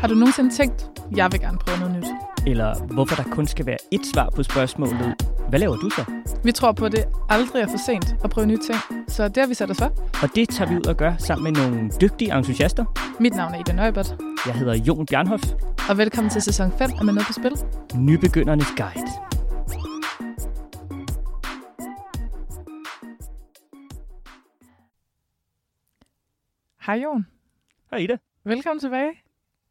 Har du nogensinde tænkt, jeg vil gerne prøve noget nyt? Eller hvorfor der kun skal være ét svar på spørgsmålet, hvad laver du så? Vi tror på, at det aldrig er for sent at prøve nye ting, så det har vi sat os for. Og det tager vi ud og gør sammen med nogle dygtige entusiaster. Mit navn er Ida Nøjbert, Jeg hedder Jon Bjernhoff, og velkommen til sæson 5 af Med Noget på Spil. nybegyndernes guide. Hej Jon, Hej Ida. velkommen tilbage.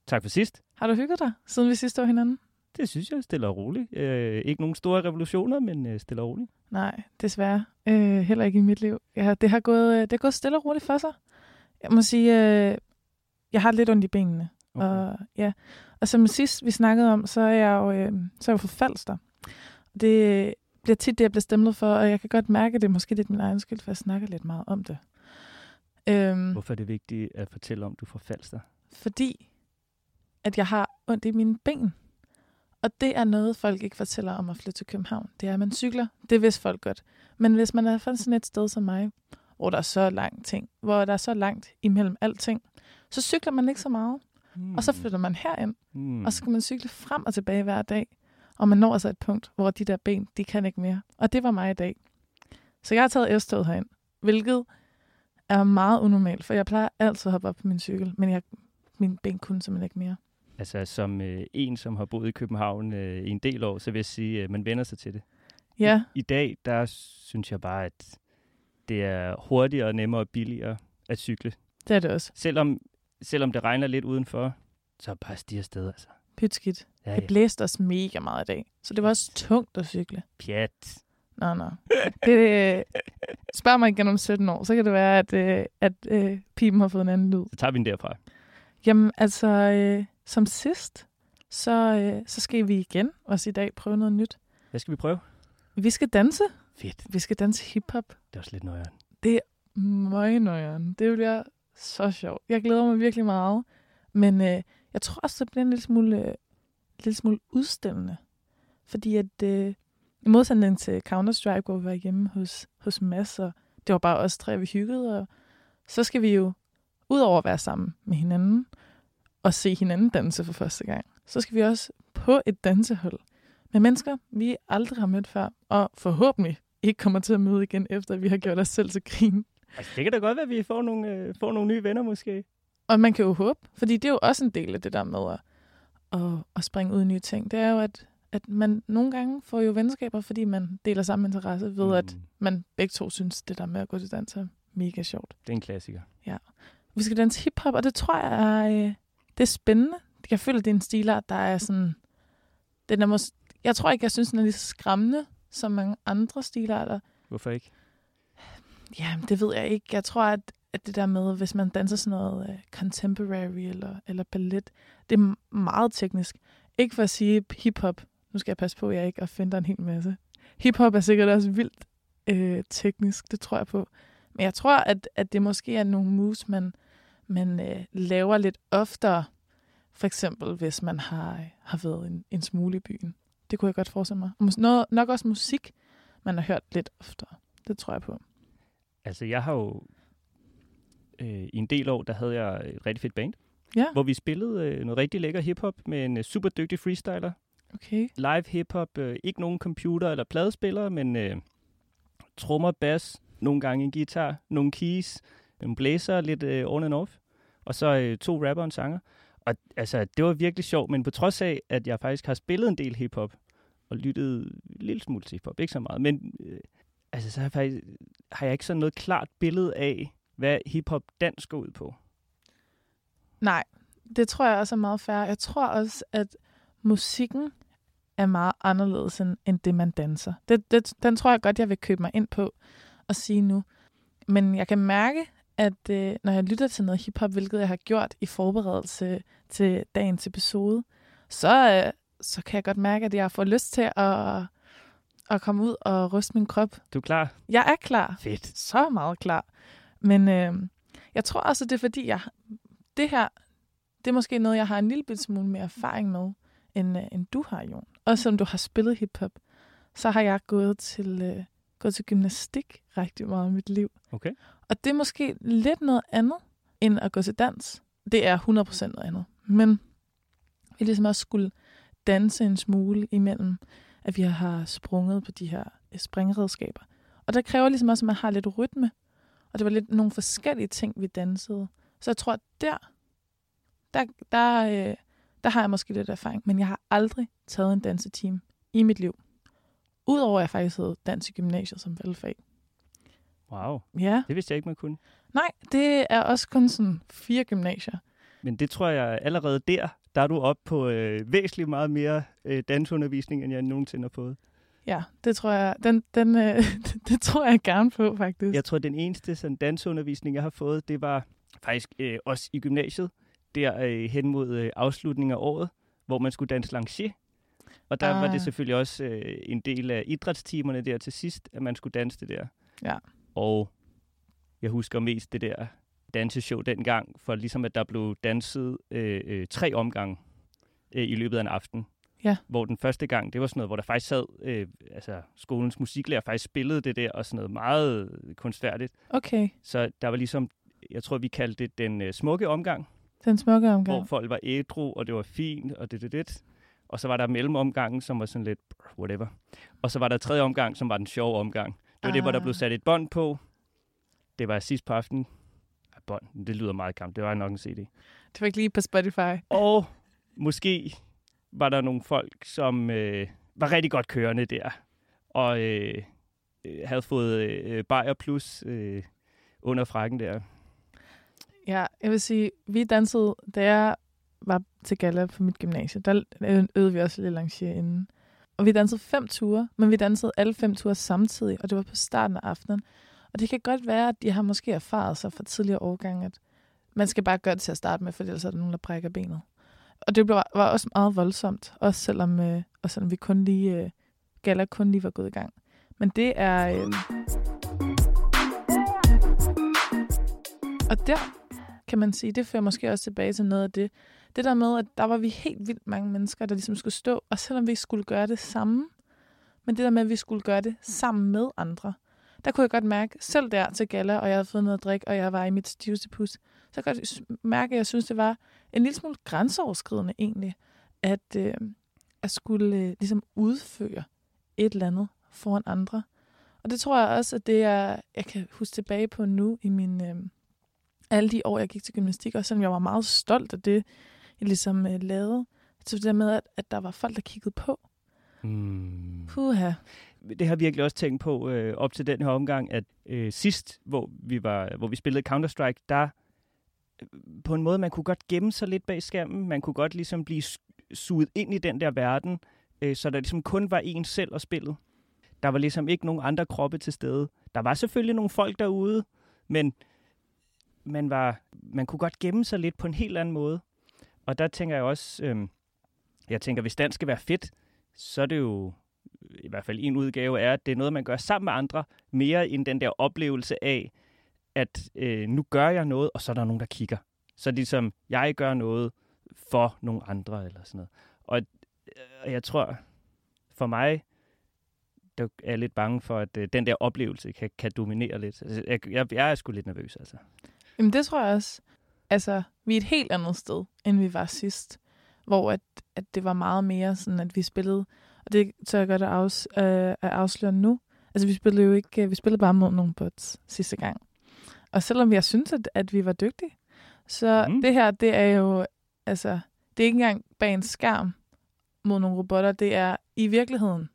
Tak for sidst. Har du hygget dig, siden vi sidst så hinanden? Det synes jeg stille og roligt. Øh, ikke nogen store revolutioner, men øh, stille og roligt. Nej, desværre. Øh, heller ikke i mit liv. Ja, det, har gået, øh, det har gået stille og roligt for sig. Jeg må sige, øh, jeg har lidt ondt i benene. Okay. Og, ja. og som sidst vi snakkede om, så er jeg jo, øh, så er jeg jo fra Falster. Det bliver tit det, jeg bliver stemlet for, og jeg kan godt mærke, at det er måske lidt min egen skyld, for jeg snakker lidt meget om det. Øhm, Hvorfor er det vigtigt at fortælle om, du får falster? fordi at jeg har ondt i mine ben. Og det er noget, folk ikke fortæller om at flytte til København. Det er, at man cykler. Det vidste folk godt. Men hvis man er fra sådan et sted som mig, hvor der er så langt ting, hvor der er så langt imellem alting, så cykler man ikke så meget. Hmm. Og så flytter man herind, hmm. og så skal man cykle frem og tilbage hver dag. Og man når altså et punkt, hvor de der ben, de kan ikke mere. Og det var mig i dag. Så jeg har taget S-toget herind, hvilket er meget unormalt, for jeg plejer altid at hoppe op på min cykel, men jeg, min ben kunne simpelthen ikke mere. Altså som øh, en, som har boet i København øh, i en del år, så vil jeg sige, at øh, man vender sig til det. Ja, I dag, der synes jeg bare, at det er hurtigere, nemmere og billigere at cykle. det er det også. Selvom, selvom det regner lidt udenfor, så er bare stiger afsted, altså. Pytskidt. Ja, Det blæste også mega meget i dag, så det var også tungt at cykle. Pjat. Nå, nå. Det, spørg mig igen om 17 år, så kan det være, at, øh, at øh, pipen har fået en anden lyd. Så tager vi den derfra. Jamen, altså, øh, som sidst, så, øh, så skal vi igen også i dag prøve noget nyt. Hvad skal vi prøve? Vi skal danse. Fedt. Vi skal danse hiphop. Det er også lidt nøjeren. Møgnøjeren. Det bliver så sjovt. Jeg glæder mig virkelig meget. Men øh, jeg tror også, det bliver en lille smule, øh, lille smule udstillende. Fordi at øh, i modsætning til Counter-Strike, hvor vi var hjemme hos, hos Mads, og det var bare os tre, vi hyggede, og så skal vi jo, udover at være sammen med hinanden, og se hinanden danse for første gang, så skal vi også på et dansehold med mennesker, vi aldrig har mødt før, og forhåbentlig ikke kommer til at møde igen, efter at vi har gjort os selv til grin. Altså, det kan da godt være, at vi får nogle, øh, får nogle nye venner måske. Og man kan jo håbe, fordi det er jo også en del af det der med at, at, at springe ud i nye ting. Det er jo, at, at man nogle gange får jo venskaber, fordi man deler samme interesse ved, mm. at man begge to synes, det der med at gå til dans er mega sjovt. det er en klassiker. Vi skal danse hiphop, og det tror jeg er, øh, det er spændende. Jeg føler, det er en stilart, der er sådan... Den er mås- jeg tror ikke, jeg synes, den er lige så skræmmende som mange andre stilarter. Hvorfor ikke? Ja, det ved jeg ikke. Jeg tror, at, at det der med, hvis man danser sådan noget uh, contemporary eller, eller ballet, det er meget teknisk. Ikke for at sige hiphop. Nu skal jeg passe på, at jeg ikke opfinder en hel masse. Hiphop er sikkert også vildt øh, teknisk, det tror jeg på. Men jeg tror, at, at det måske er nogle moves, man, man øh, laver lidt oftere. For eksempel, hvis man har, har været en, en smule i byen. Det kunne jeg godt forestille mig. Og noget, nok også musik, man har hørt lidt oftere. Det tror jeg på. Altså, jeg har jo... Øh, I en del år, der havde jeg et rigtig fedt band, Ja, hvor vi spillede øh, noget rigtig lækker hiphop med en øh, super dygtig freestyler. okay. Live hiphop, øh, ikke nogen computer eller pladespiller, men øh, trommer, bass, nogle gange en guitar, nogle keys, en blæser, lidt øh, on and off, og så øh, to rapper og en sanger. Og altså, det var virkelig sjovt, men på trods af, at jeg faktisk har spillet en del hiphop, og lyttet en lille smule til hiphop, ikke så meget, men øh, altså, så har jeg, faktisk, har jeg ikke sådan noget klart billede af, hvad hiphop dansk går ud på. Nej, det tror jeg også er meget fair. Jeg tror også, at musikken er meget anderledes end, end det, man danser. Det, det, den tror jeg godt, jeg vil købe mig ind på og sige nu. Men jeg kan mærke, at øh, når jeg lytter til noget hiphop, hvilket jeg har gjort i forberedelse til dagens episode, så, øh, så kan jeg godt mærke, at jeg får lyst til at, at komme ud og ryste min krop. Du er klar? Jeg er klar Fedt. så meget klar. Men øh, jeg tror også, det er fordi, jeg, det her, det er måske noget, jeg har en lille smule mere erfaring med, end, øh, end du har, Jon. Og som du har spillet hiphop, så har jeg gået til, øh, gået til gymnastik rigtig meget i mit liv. Okay. Og det er måske lidt noget andet, end at gå til dans. Det er 100% noget andet. Men vi ligesom også skulle danse en smule imellem, at vi har sprunget på de her øh, springredskaber. Og der kræver ligesom også, at man har lidt rytme. Og det var lidt nogle forskellige ting, vi dansede. Så jeg tror, at der, der, der, øh, der har jeg måske lidt erfaring. Men jeg har aldrig taget en danseteam i mit liv. Udover at jeg faktisk havde dans i gymnasiet som valgfag. Wow, Ja, det vidste jeg ikke, man kunne. nej, det er også kun sådan fire gymnasier. Men det tror jeg allerede der, der er du op på øh, væsentligt meget mere øh, dansundervisning, end jeg nogensinde har fået. Ja, det tror jeg, den, den, øh, det tror jeg gerne på, faktisk. Jeg tror, den eneste sådan, dansundervisning, jeg har fået, det var faktisk øh, også i gymnasiet, der øh, hen mod øh, afslutningen af året, hvor man skulle danse lancier. Og der ah. var Ah. det selvfølgelig også øh, en del af idrætstimerne der til sidst, at man skulle danse det der. Ja. Og jeg husker mest det der danseshow dengang, for ligesom at der blev danset øh, øh, tre omgange øh, i løbet af en aften. Ja. Hvor den første gang, det var sådan noget, hvor der faktisk sad, øh, altså skolens musiklærer faktisk spillede det der, og sådan noget meget kunstfærdigt. Okay, Så der var ligesom, jeg tror, vi kaldte det den øh, smukke omgang, den smukke omgang. hvor folk var ædru, og det var fint, og det, det, det. Og så var der mellemomgangen, som var sådan lidt whatever. Og så var der tredje omgang, som var den sjove omgang. Det var ah. det, hvor der Ah. blev sat et bånd på. Det var sidst på aftenen. Ej, bånd, det lyder meget kamp. Det var nok en CD. Det var ikke lige på Spotify. Og måske var der nogle folk, som øh, var rigtig godt kørende der. Og øh, øh, havde fået øh, Bayer Plus øh, under frakken der. Ja, jeg vil sige, vi dansede, da jeg var til gala på mit gymnasie, der øvede vi også lidt lancier inden. Og vi dansede fem ture, men vi dansede alle fem ture samtidig, og det var på starten af aftenen. Og det kan godt være, at de har måske erfaret sig fra tidligere årgange, at man skal bare gøre det til at starte med, for ellers er der nogen, der brækker benet. Og det blev, var også meget voldsomt, også selvom, øh, og selvom vi kun lige, øh, gala kun lige var gået i gang. Men det er... Øh, og der kan man sige, det fører måske også tilbage til noget af det. Det der med, at der var vi helt vildt mange mennesker, der ligesom skulle stå, og selvom vi skulle gøre det samme, men det der med, at vi skulle gøre det sammen med andre, der kunne jeg godt mærke, selv der til gala, og jeg havde fået noget at drikke, og jeg var i mit stiveste pus, så jeg godt mærke, at jeg synes, det var en lille smule grænseoverskridende egentlig, at, øh, at skulle øh, ligesom udføre et eller andet foran andre. Og det tror jeg også, at det er, jeg kan huske tilbage på nu i min, øh, alle de år, jeg gik til gymnastik, og selvom jeg var meget stolt af det, ligesom øh, lavede. Så det der med, at, at der var folk, der kiggede på. Hmm. Puha. det har jeg virkelig også tænkt på øh, op til den her omgang, at øh, sidst, hvor vi, var, hvor vi spillede Counter-Strike, der øh, på en måde, man kunne godt gemme sig lidt bag skærmen. Man kunne godt ligesom blive suget ind i den der verden, øh, så der ligesom kun var en selv og spillet. Der var ligesom ikke nogen andre kroppe til stede. Der var selvfølgelig nogle folk derude, men man, var, man kunne godt gemme sig lidt på en helt anden måde. Og der tænker jeg også, øh, jeg tænker, hvis dans skal være fedt, så er det jo i hvert fald en udgave er, at det er noget, man gør sammen med andre, mere end den der oplevelse af, at øh, nu gør jeg noget, og så er der nogen, der kigger. Så er det ligesom, jeg gør noget for nogle andre, eller sådan noget. Og øh, jeg tror, for mig, der er jeg lidt bange for, at øh, den der oplevelse kan, kan dominere lidt. Altså, jeg, jeg, jeg er sgu lidt nervøs, altså. Jamen det tror jeg også. Altså, vi er et helt andet sted, end vi var sidst. Hvor at, at det var meget mere sådan, at vi spillede, og det tør jeg godt at, afs, øh, at afsløre nu. Altså vi spillede jo ikke, vi spillede bare mod nogle bots sidste gang. Og selvom jeg synes, at, at vi var dygtige, så mm. det her, det er jo, altså, det er ikke engang bag en skærm mod nogle robotter, det er i virkeligheden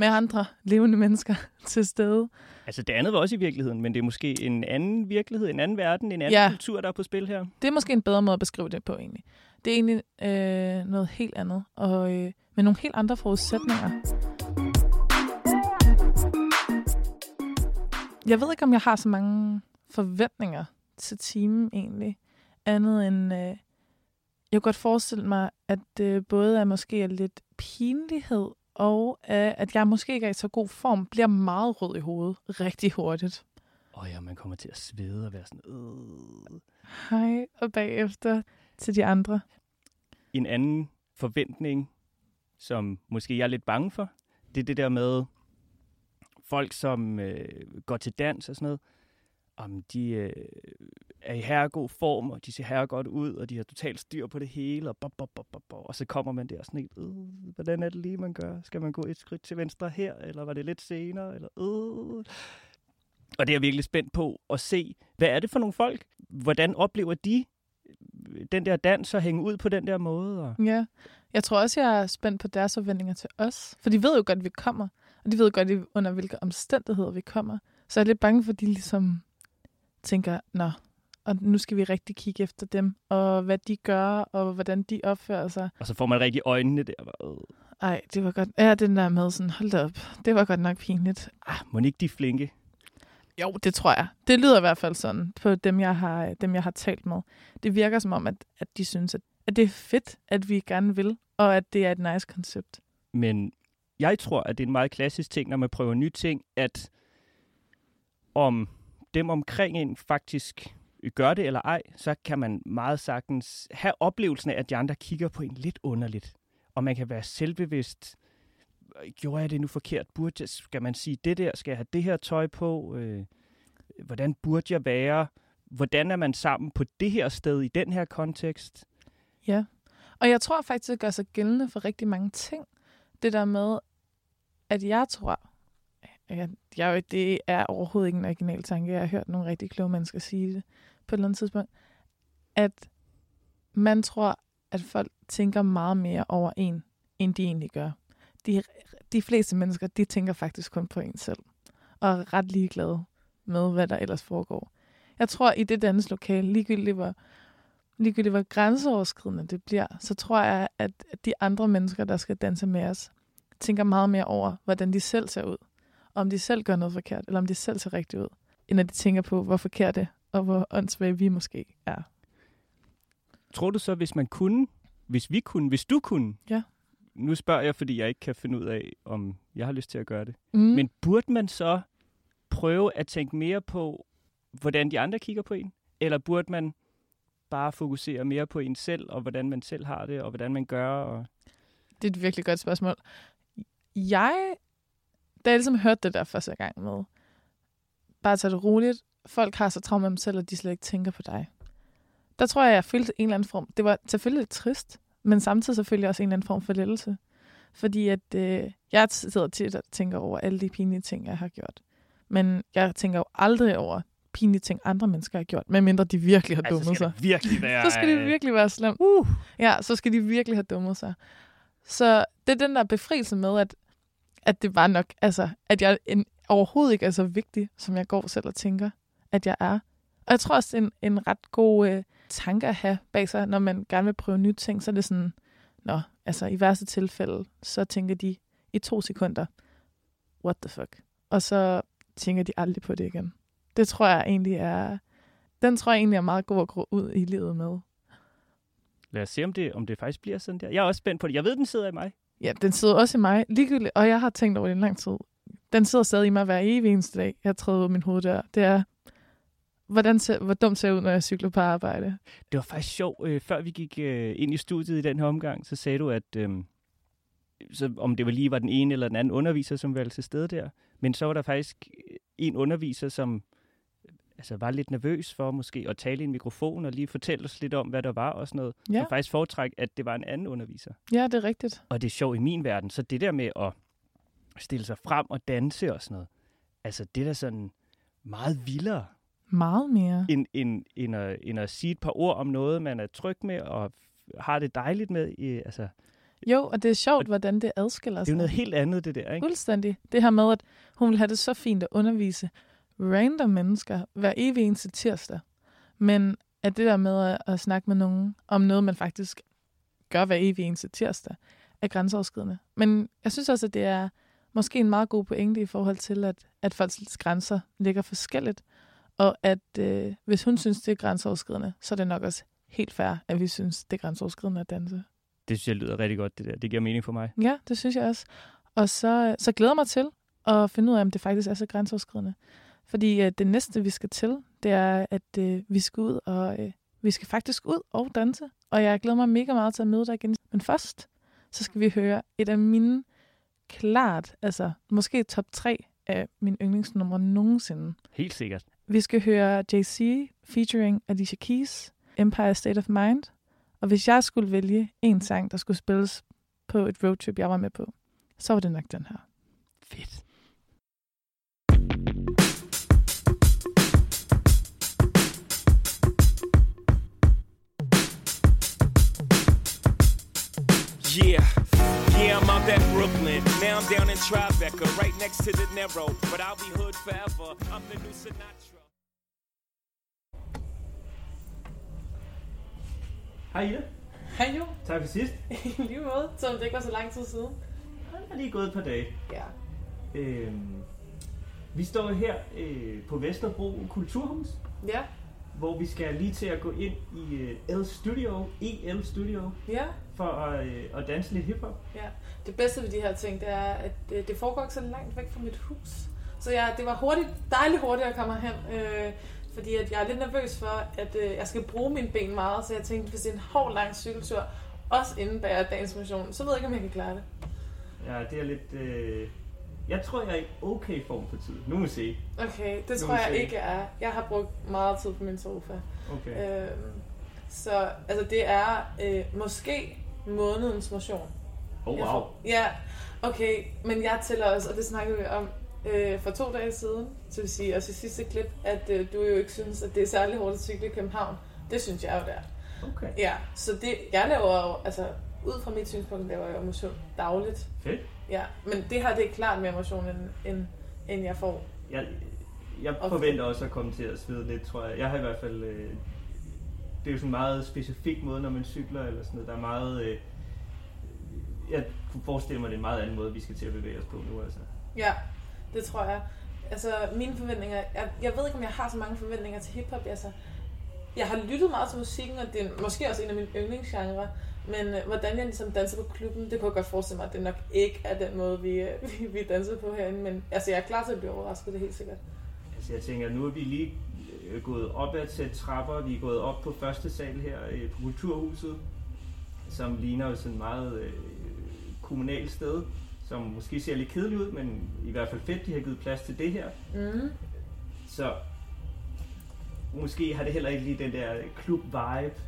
med andre levende mennesker til stede. Altså, det andet var også i virkeligheden, men det er måske en anden virkelighed, en anden verden, en anden Ja. kultur, der er på spil her. Det er måske en bedre måde at beskrive det på, egentlig. Det er egentlig øh, noget helt andet, og øh, med nogle helt andre forudsætninger. Jeg ved ikke, om jeg har så mange forventninger til timen, egentlig. Andet end, øh, jeg kunne godt forestille mig, at øh, både er måske lidt pinlighed, og øh, at jeg måske ikke er i så god form, bliver meget rød i hovedet rigtig hurtigt. Oh ja, man kommer til at svede og være sådan... Øh. Hej, og bagefter til de andre. en anden forventning, som måske jeg er lidt bange for, det er det der med folk, som øh, går til dans og sådan noget om de øh, er i herregod form, og de ser herre godt ud, og de har totalt styr på det hele, og, bop, bop, bop, bop, bop, og så kommer man der sådan helt, øh, hvordan er det lige, man gør? Skal man gå et skridt til venstre her, eller var det lidt senere? Eller, øh. Og det er jeg virkelig spændt på at se, hvad er det for nogle folk? Hvordan oplever de øh, den der dans og hænge ud på den der måde? Og... Ja, jeg tror også, jeg er spændt på deres forventninger til os. For de ved jo godt, at vi kommer, og de ved godt, under hvilke omstændigheder vi kommer. Så jeg er lidt bange for, at de ligesom tænker, nå, og nu skal vi rigtig kigge efter dem, og hvad de gør, og hvordan de opfører sig. Og så får man rigtig øjnene der. Ej, det var godt. Ja, den der med sådan, hold op. Det var godt nok pinligt. Ah, må ikke de flinke? Jo, det tror jeg. Det lyder i hvert fald sådan på dem, jeg har, dem, jeg har talt med. Det virker som om, at, at de synes, at, at det er fedt, at vi gerne vil, og at det er et nice koncept. Men jeg tror, at det er en meget klassisk ting, når man prøver nye ting, at om dem omkring en faktisk øh, gør det eller ej, så kan man meget sagtens have oplevelsen af, at de andre kigger på en lidt underligt. Og man kan være selvbevidst. Øh, gjorde jeg det nu forkert? Burde jeg, skal man sige det der? Skal jeg have det her tøj på? Øh, hvordan burde jeg være? Hvordan er man sammen på det her sted i den her kontekst? Ja, og jeg tror faktisk, det gør sig gældende for rigtig mange ting. Det der med, at jeg tror, jeg, jeg, det er overhovedet ikke en original tanke. Jeg har hørt nogle rigtig kloge mennesker sige det på et eller andet tidspunkt, at man tror, at folk tænker meget mere over en, end de egentlig gør. De, de fleste mennesker, de tænker faktisk kun på en selv, og er ret ligeglade med, hvad der ellers foregår. Jeg tror, i det lokale, ligegyldigt hvor, ligegyldigt hvor grænseoverskridende det bliver, så tror jeg, at de andre mennesker, der skal danse med os, tænker meget mere over, hvordan de selv ser ud. Om de selv gør noget forkert, eller om de selv ser rigtigt ud, end at de tænker på, hvor forkert det og hvor åndssvage vi måske er. Tror du så, hvis man kunne, hvis vi kunne, hvis du kunne, ja. nu spørger jeg, fordi jeg ikke kan finde ud af, om jeg har lyst til at gøre det, mm. men burde man så prøve at tænke mere på, hvordan de andre kigger på en? Eller burde man bare fokusere mere på en selv, og hvordan man selv har det, og hvordan man gør? Og... Det er et virkelig godt spørgsmål. Jeg, da jeg ligesom hørte det der første gang med, bare tage det roligt, folk har så travlt med dem selv, at de slet ikke tænker på dig. Der tror jeg, jeg følte en eller anden form. Det var selvfølgelig trist, men samtidig selvfølgelig også en eller anden form for lettelse. Fordi at øh, jeg sidder tit og tænker over alle de pinlige ting, jeg har gjort. Men jeg tænker jo aldrig over pinlige ting, andre mennesker har gjort, medmindre de virkelig har dummet altså, sig. Virkelig være... så skal det virkelig være slemt. Uh. Ja, så skal de virkelig have dummet sig. Så det er den der befrielse med, at, at det var nok, altså, at jeg en, overhovedet ikke er så vigtig, som jeg går selv og tænker at jeg er. Og jeg tror også, det er en, en ret god øh, tanke at have bag sig, når man gerne vil prøve nye ting, så er det sådan, nå, altså i værste tilfælde, så tænker de i to sekunder, what the fuck? Og så tænker de aldrig på det igen. Det tror jeg egentlig er, den tror jeg egentlig er meget god at gå ud i livet med. Lad os se, om det, om det faktisk bliver sådan der. Jeg er også spændt på det. Jeg ved, den sidder i mig. Ja, den sidder også i mig. Ligegyldigt, og jeg har tænkt over det en lang tid. Den sidder stadig i mig hver evig eneste dag. Jeg træder ud af min hoveddør. Det er, Hvordan ser, hvor dumt ser jeg ud, når jeg cykler på arbejde? Det var faktisk sjovt. Øh, før vi gik øh, ind i studiet i den her omgang, så sagde du, at øh, så om det var lige var den ene eller den anden underviser, som var til stede der. Men så var der faktisk en underviser, som altså, var lidt nervøs for måske at tale i en mikrofon og lige fortælle os lidt om, hvad der var og sådan noget. Ja. Og faktisk foretræk, at det var en anden underviser. Ja, det er rigtigt. Og det er sjovt i min verden. Så det der med at stille sig frem og danse og sådan noget, altså det er da sådan meget vildere. Meget mere. End, end, end, at, end at sige et par ord om noget, man er tryg med og har det dejligt med. I, altså, jo, og det er sjovt, hvordan det adskiller sig. Det er jo noget helt andet, det der, ikke? Fuldstændig. Det her med, at hun vil have det så fint at undervise random mennesker hver evig eneste tirsdag. Men at det der med at, at snakke med nogen om noget, man faktisk gør hver evig eneste tirsdag, er grænseoverskridende. Men jeg synes også, at det er måske en meget god pointe i forhold til, at, at folks grænser ligger forskelligt. Og at øh, hvis hun synes, det er grænseoverskridende, så er det nok også helt fair, at vi synes, det er grænseoverskridende at danse. Det synes jeg lyder rigtig godt, det der. Det giver mening for mig. Ja, det synes jeg også. Og så, så glæder jeg mig til at finde ud af, om det faktisk er så grænseoverskridende. Fordi øh, det næste, vi skal til, det er, at øh, vi skal ud og øh, vi skal faktisk ud og danse. Og jeg glæder mig mega meget til at møde dig igen. Men først, så skal vi høre et af mine klart, altså måske top 3 af min yndlingsnummer nogensinde. Helt sikkert. Vi skal høre JC featuring Alicia Keys, Empire State of Mind. Og hvis jeg skulle vælge en sang, der skulle spilles på et roadtrip, jeg var med på, så var det nok den her. Yeah, yeah, I'm out at Brooklyn. Now I'm down in Tribeca, right next to the Narrow. But I'll be hood forever. I'm the new Sinatra. Hej Ida. Hej jo, Tak for sidst. i lige måde, som det ikke var så lang tid siden. Det er lige gået et par dage. Ja. Øhm, vi står her øh, på Vesterbro Kulturhus, Ja, hvor vi skal lige til at gå ind i øh, L Studio, EL Studio, ja, for at, øh, at danse lidt hiphop. ja. Det bedste ved de her ting, det er, at det, det foregår ikke så langt væk fra mit hus. Så ja, det var hurtigt, dejligt hurtigt at komme hen. Øh, fordi at jeg er lidt nervøs for, at øh, jeg skal bruge mine ben meget, så jeg tænkte, hvis det er en hård lang cykeltur, også indebærer dagens motion, så ved jeg ikke, om jeg kan klare det. Ja, det er lidt... Øh, jeg tror, jeg er i okay form for tid. Nu må vi se. Okay, det Nu tror jeg se. ikke er. Jeg har brugt meget tid på min sofa. Okay. Øhm, så altså, det er øh, måske månedens motion. Oh, wow. får- Ja, okay, men jeg tæller også, og det snakkede vi om øh, for to dage siden, så vil sige, også i sidste klip, at øh, du jo ikke synes, at det er særlig hårdt at cykle i København. Det synes jeg jo, det er. Okay. Ja, så det, jeg laver jo, altså ud fra mit synspunkt, laver jeg jo motion dagligt. Fedt. Ja, men det her, det er klart mere motion, end, end, end jeg får. Jeg, jeg forventer også at komme til at svede lidt, tror jeg. Jeg har i hvert fald... Øh, det er jo sådan en meget specifik måde, når man cykler eller sådan noget. Der er meget... Øh, jeg kunne forestille mig, at det er en meget anden måde, vi skal til at bevæge os på nu, altså. Ja, det tror jeg. Altså, mine forventninger... Jeg, jeg ved ikke, om jeg har så mange forventninger til hiphop. Altså, jeg har lyttet meget til musikken, og det er måske også en af mine yndlingsgenre. Men øh, hvordan jeg ligesom danser på klubben, det kunne jeg godt forestille mig, at det nok ikke er den måde, vi, øh, vi, vi danser på herinde. Men altså, jeg er klar til at blive overrasket, det er helt sikkert. Altså jeg tænker, nu er vi lige øh, gået op ad et sæt trapper. Vi er gået op på første sal her øh, på Kulturhuset, som ligner jo sådan et meget øh, kommunalt sted, som måske ser lidt kedeligt ud, men i hvert fald fedt, de har givet plads til det her. Mm. Så måske har det heller ikke lige den der klub-vibe.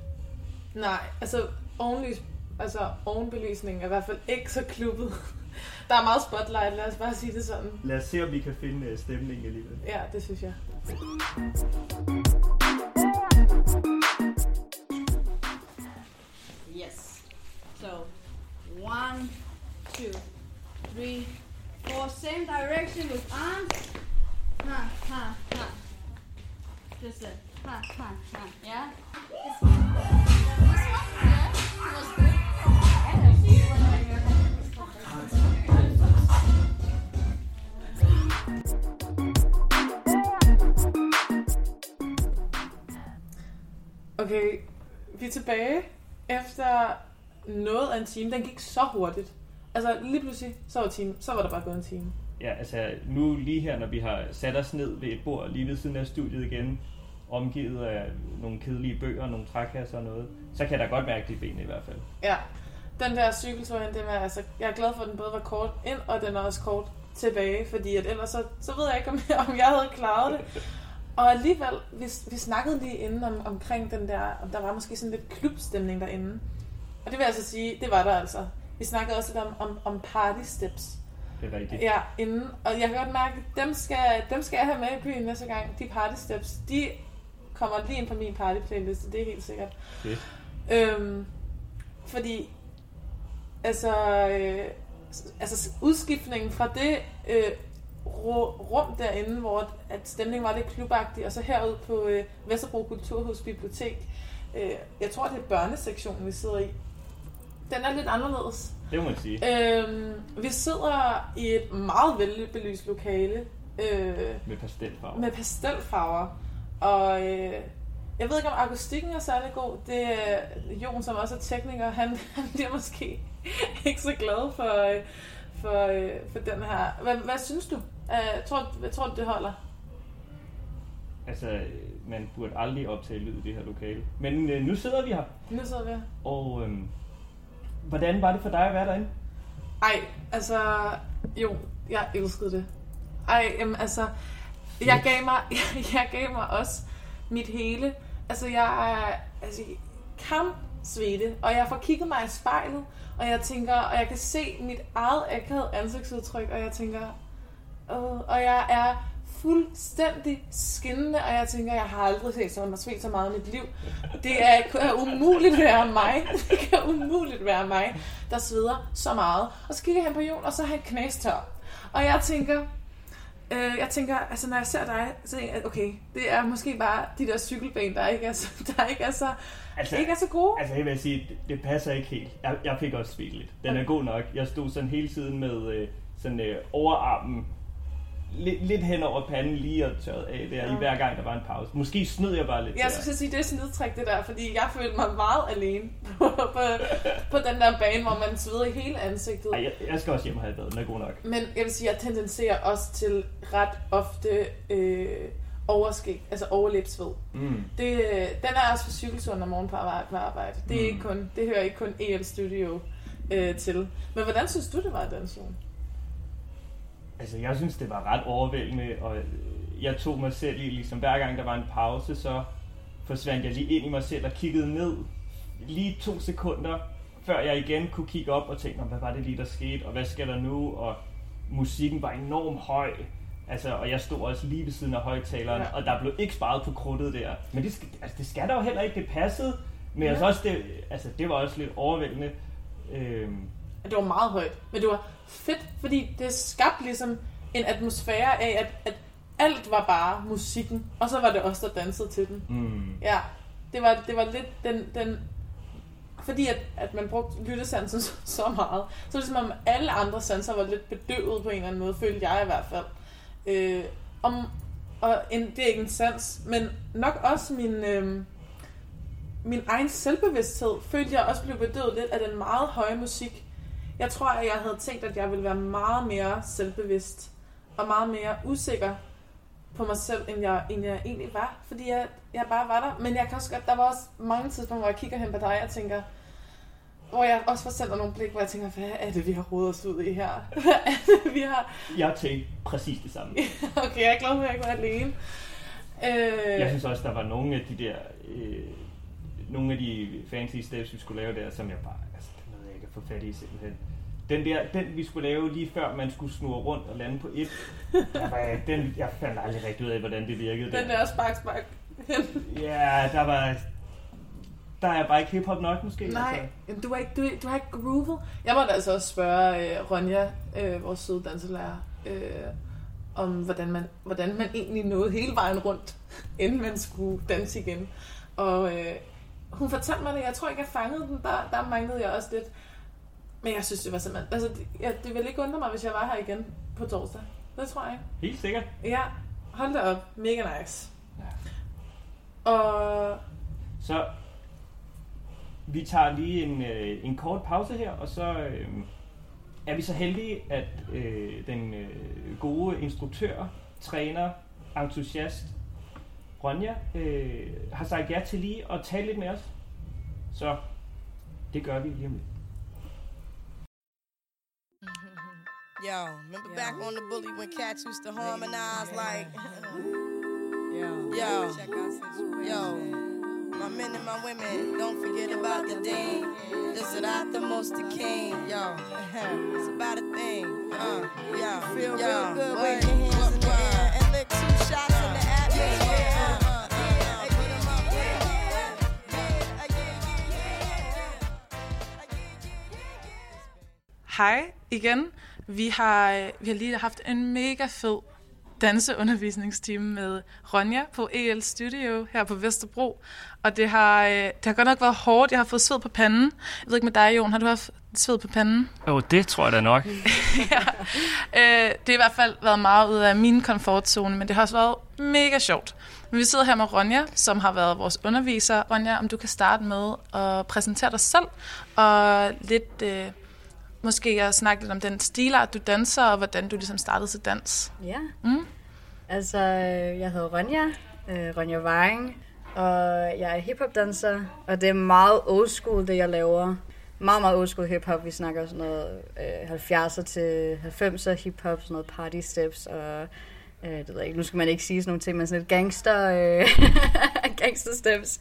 Nej, altså, ovenlys, altså ovenbelysningen er i hvert fald ikke så klubbet. Der er meget spotlight, lad os bare sige det sådan. Lad os se, om vi kan finde øh, stemningen alligevel. Ja, det synes jeg. Yes. So, one, two, three, four. Same direction with arms. Ha, ha, ha. Just a ha, ha, ha. Yeah? Okay, vi er tilbage efter noget af en time. Den gik så hurtigt. Altså lige pludselig, så var, time, så var der bare gået en time. Ja, altså nu lige her, når vi har sat os ned ved et bord lige ved siden af studiet igen, omgivet af nogle kedelige bøger, nogle trækasser og noget, så kan jeg da godt mærke de ben i hvert fald. Ja, den der cykeltur det var, altså, jeg er glad for, at den både var kort ind, og den er også kort tilbage, fordi at ellers så, så ved jeg ikke, om jeg, om jeg havde klaret det. Og alligevel, vi, vi snakkede lige inden om, omkring den der, om der var måske sådan lidt klubstemning derinde. Og det vil jeg altså sige, det var der altså. Vi snakkede også lidt om, om, om party steps. Det er rigtigt. Ja, inden. Og jeg kan godt mærke, at dem skal, dem skal jeg have med i byen næste gang. De party steps, de kommer lige ind på min party playlist, det er helt sikkert. Fedt. Øhm, fordi, altså, øh, altså udskiftningen fra det øh, rum derinde, hvor at stemningen var lidt klubagtig, og så herud på øh, Vesterbro Kulturhus Bibliotek, øh, jeg tror, det er børnesektionen, vi sidder i, den er lidt anderledes. Det må man sige. Øhm, vi sidder i et meget velbelyst lokale øh, Med pastelfarver. med pastelfarver. Og øh, jeg ved ikke, om akustikken er særlig god. Det er Jon, som også er tekniker. Han, han bliver måske ikke så glad for, øh, for, øh, for den her. Hvad, hvad synes du? Uh, tror, hvad tror du, det holder? Altså, øh, man burde aldrig optage lyd i det her lokale. Men øh, nu sidder vi her, Nu sidder vi her. og øh, hvordan var det for dig at være derinde? Ej, altså, jo, jeg elskede det. Ej, jamen, altså, jeg gav mig, jeg gav mig også mit hele. Altså, jeg er altså, kam svede, og jeg får kigget mig i spejlet, og jeg tænker, og jeg kan se mit eget akavet ansigtsudtryk, og jeg tænker, øh, og jeg er fuldstændig skinnende, og jeg tænker, jeg har aldrig set sådan svedt så meget i mit liv. Det er, kan umuligt være mig. Det kan umuligt være mig, der sveder så meget. Og så kigger han på Jon, og så er han knæstør. Og jeg tænker, øh, jeg tænker, altså når jeg ser dig, så tænker jeg, okay, det er måske bare de der cykelben, der ikke er så, der ikke er så, altså, ikke er så gode. Altså jeg vil sige, det, det passer ikke helt. Jeg, jeg fik også svedt lidt. Den er god nok. Jeg stod sådan hele tiden med øh, sådan øh, overarmen lidt, lidt hen over panden lige og tørret af der, ja. i hver gang der var en pause. Måske snød jeg bare lidt Jeg skulle sige, det er snidtræk det der, fordi jeg følte mig meget alene på, på, på den der bane, hvor man sveder i hele ansigtet. Ej, jeg, jeg skal også hjem og have den er god nok. Men jeg vil sige, jeg tendenserer også til ret ofte øh, overskæg, altså overlæbsved. Mm. Det, den er også for cykelturen om morgenen på arbejde. På arbejde. Det, er Mm. ikke kun, det hører ikke kun EL Studio øh, til. Men hvordan synes du, det var, den zone? Altså, jeg synes, det var ret overvældende, og øh, jeg tog mig selv i, ligesom hver gang der var en pause, så forsvandt jeg lige ind i mig selv og kiggede ned lige to sekunder, før jeg igen kunne kigge op og tænke, "Nå, hvad var det lige, der skete, og hvad skal der nu, og musikken var enormt høj, altså, og jeg stod også lige ved siden af højtaleren, Ja. og der blev ikke sparet på krudtet der. Men det skal, altså, det skal der jo heller ikke, det passede, men Ja. synes også, det, altså, det var også lidt overvældende. Øhm, Det var meget højt, men det var fedt, fordi det skabte ligesom en atmosfære af, at, at alt var bare musikken, og så var det os, der dansede til den. mm, Ja, det var, det var lidt den, den fordi at, at man brugte lyttesansen så, så meget, så det som om alle andre sanser var lidt bedøvet på en eller anden måde, følte jeg i hvert fald. Øh, om, og en, det er ikke en sans, men nok også min, øh, min egen selvbevidsthed, følte jeg også blev bedøvet lidt af den meget høje musik. Jeg tror, at jeg havde tænkt, at jeg ville være meget mere selvbevidst, og meget mere usikker på mig selv, end jeg, end jeg egentlig var. Fordi jeg, jeg bare var der. Men jeg kan også godt, der var også mange tidspunkter, hvor jeg kigger hen på dig, og tænker, hvor jeg også får sendt nogle blik, hvor jeg tænker, hvad er det, vi har rodet os ud i her? Hvad er det, vi har... jeg tænkte præcis det samme. Okay, jeg er glad for, at jeg ikke var alene. Øh, Jeg synes også, der var nogle af de der, øh, nogle af de fancy steps, vi skulle lave der, som jeg bare, altså, det nåede jeg ikke at få fat i simpelthen. Den der, den vi skulle lave lige før man skulle snurre rundt og lande på et, der var, den, jeg fandt aldrig rigtig ud af, hvordan det virkede. den der spark, spark. Ja, der var, der er bare ikke hiphop nok måske. Nej, du har, ikke, du, du har ikke groovet. Jeg måtte altså også spørge øh, Ronja, øh, vores søde danselærer, øh, om hvordan man, hvordan man egentlig nåede hele vejen rundt, inden man skulle danse igen. Og øh, hun fortalte mig det, jeg tror ikke, jeg fangede den, der, der manglede jeg også lidt. Men jeg synes, det var simpelthen... Altså, det, ja, det ville ikke undre mig, hvis jeg var her igen på torsdag. Det tror jeg ikke. Helt sikkert. Ja, hold da op. Mega nice. Ja. Og Så vi tager lige en, øh, en kort pause her, og så øh, er vi så heldige, at øh, den øh, gode instruktør, træner, entusiast Ronja øh, har sagt ja til lige at tale lidt med os. Så det gør vi lige om lidt. Yo, remember back on the bully when cats used to harmonize like, Yo, Yo. check out situation. yo, my men and my women, don't forget about the dean. This is not the most the king, yo. it's about a thing, uh, yo, Feel yo, real good, word, wave your hands in the word, air. and lick two shots in the atmosphere. Uh, uh, uh, hey, put 'em up, yeah, yeah, yeah, yeah, yeah, yeah, yeah. Hej igen. Vi har, vi har lige haft en mega fed danseundervisningstime med Ronja på EL Studio her på Vesterbro. Og det har, øh, det har godt nok været hårdt. Jeg har fået sved på panden. Jeg ved ikke med dig, Jon. Har du haft sved på panden? Jo, oh, det tror jeg da nok. ja. øh, det har i hvert fald været meget ud af min komfortzone, men det har også været mega sjovt. Men vi sidder her med Ronja, som har været vores underviser. Ronja, om du kan starte med at præsentere dig selv, og lidt øh, måske at snakke lidt om den stilart, du danser, og hvordan du ligesom startede til dans. Ja. Mm. Altså, øh, jeg hedder Ronja, øh, Ronja Waring, og jeg er hiphopdanser, og det er meget old school, det jeg laver. Meget, meget old school hiphop. Vi snakker sådan noget øh, 70'er til 90'er hiphop, sådan noget party steps og øh, det ved jeg ikke, nu skal man ikke sige sådan nogle ting, men sådan et gangster, øh, gangster steps.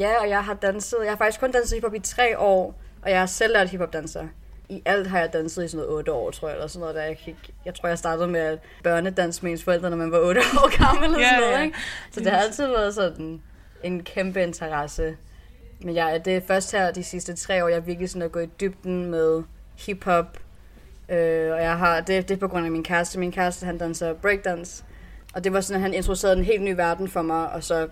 Ja, og jeg har danset, jeg har faktisk kun danset hiphop i tre år, og jeg har selv lært hiphop-danser. I alt har jeg danset i sådan noget 8 år, tror jeg, eller sådan noget, der jeg gik, jeg tror, jeg startede med at børnedans med ens forældre, når man var 8 år gammel, eller Ja, sådan noget, ja. ikke? Så det har altid været sådan en kæmpe interesse. Men jeg, det er først her de sidste tre år, jeg er virkelig sådan at gå i dybden med hiphop. Øh, og jeg har, det, det er på grund af min kæreste. Min kæreste, han danser breakdance. Og det var sådan, at han introducerede en helt ny verden for mig, og så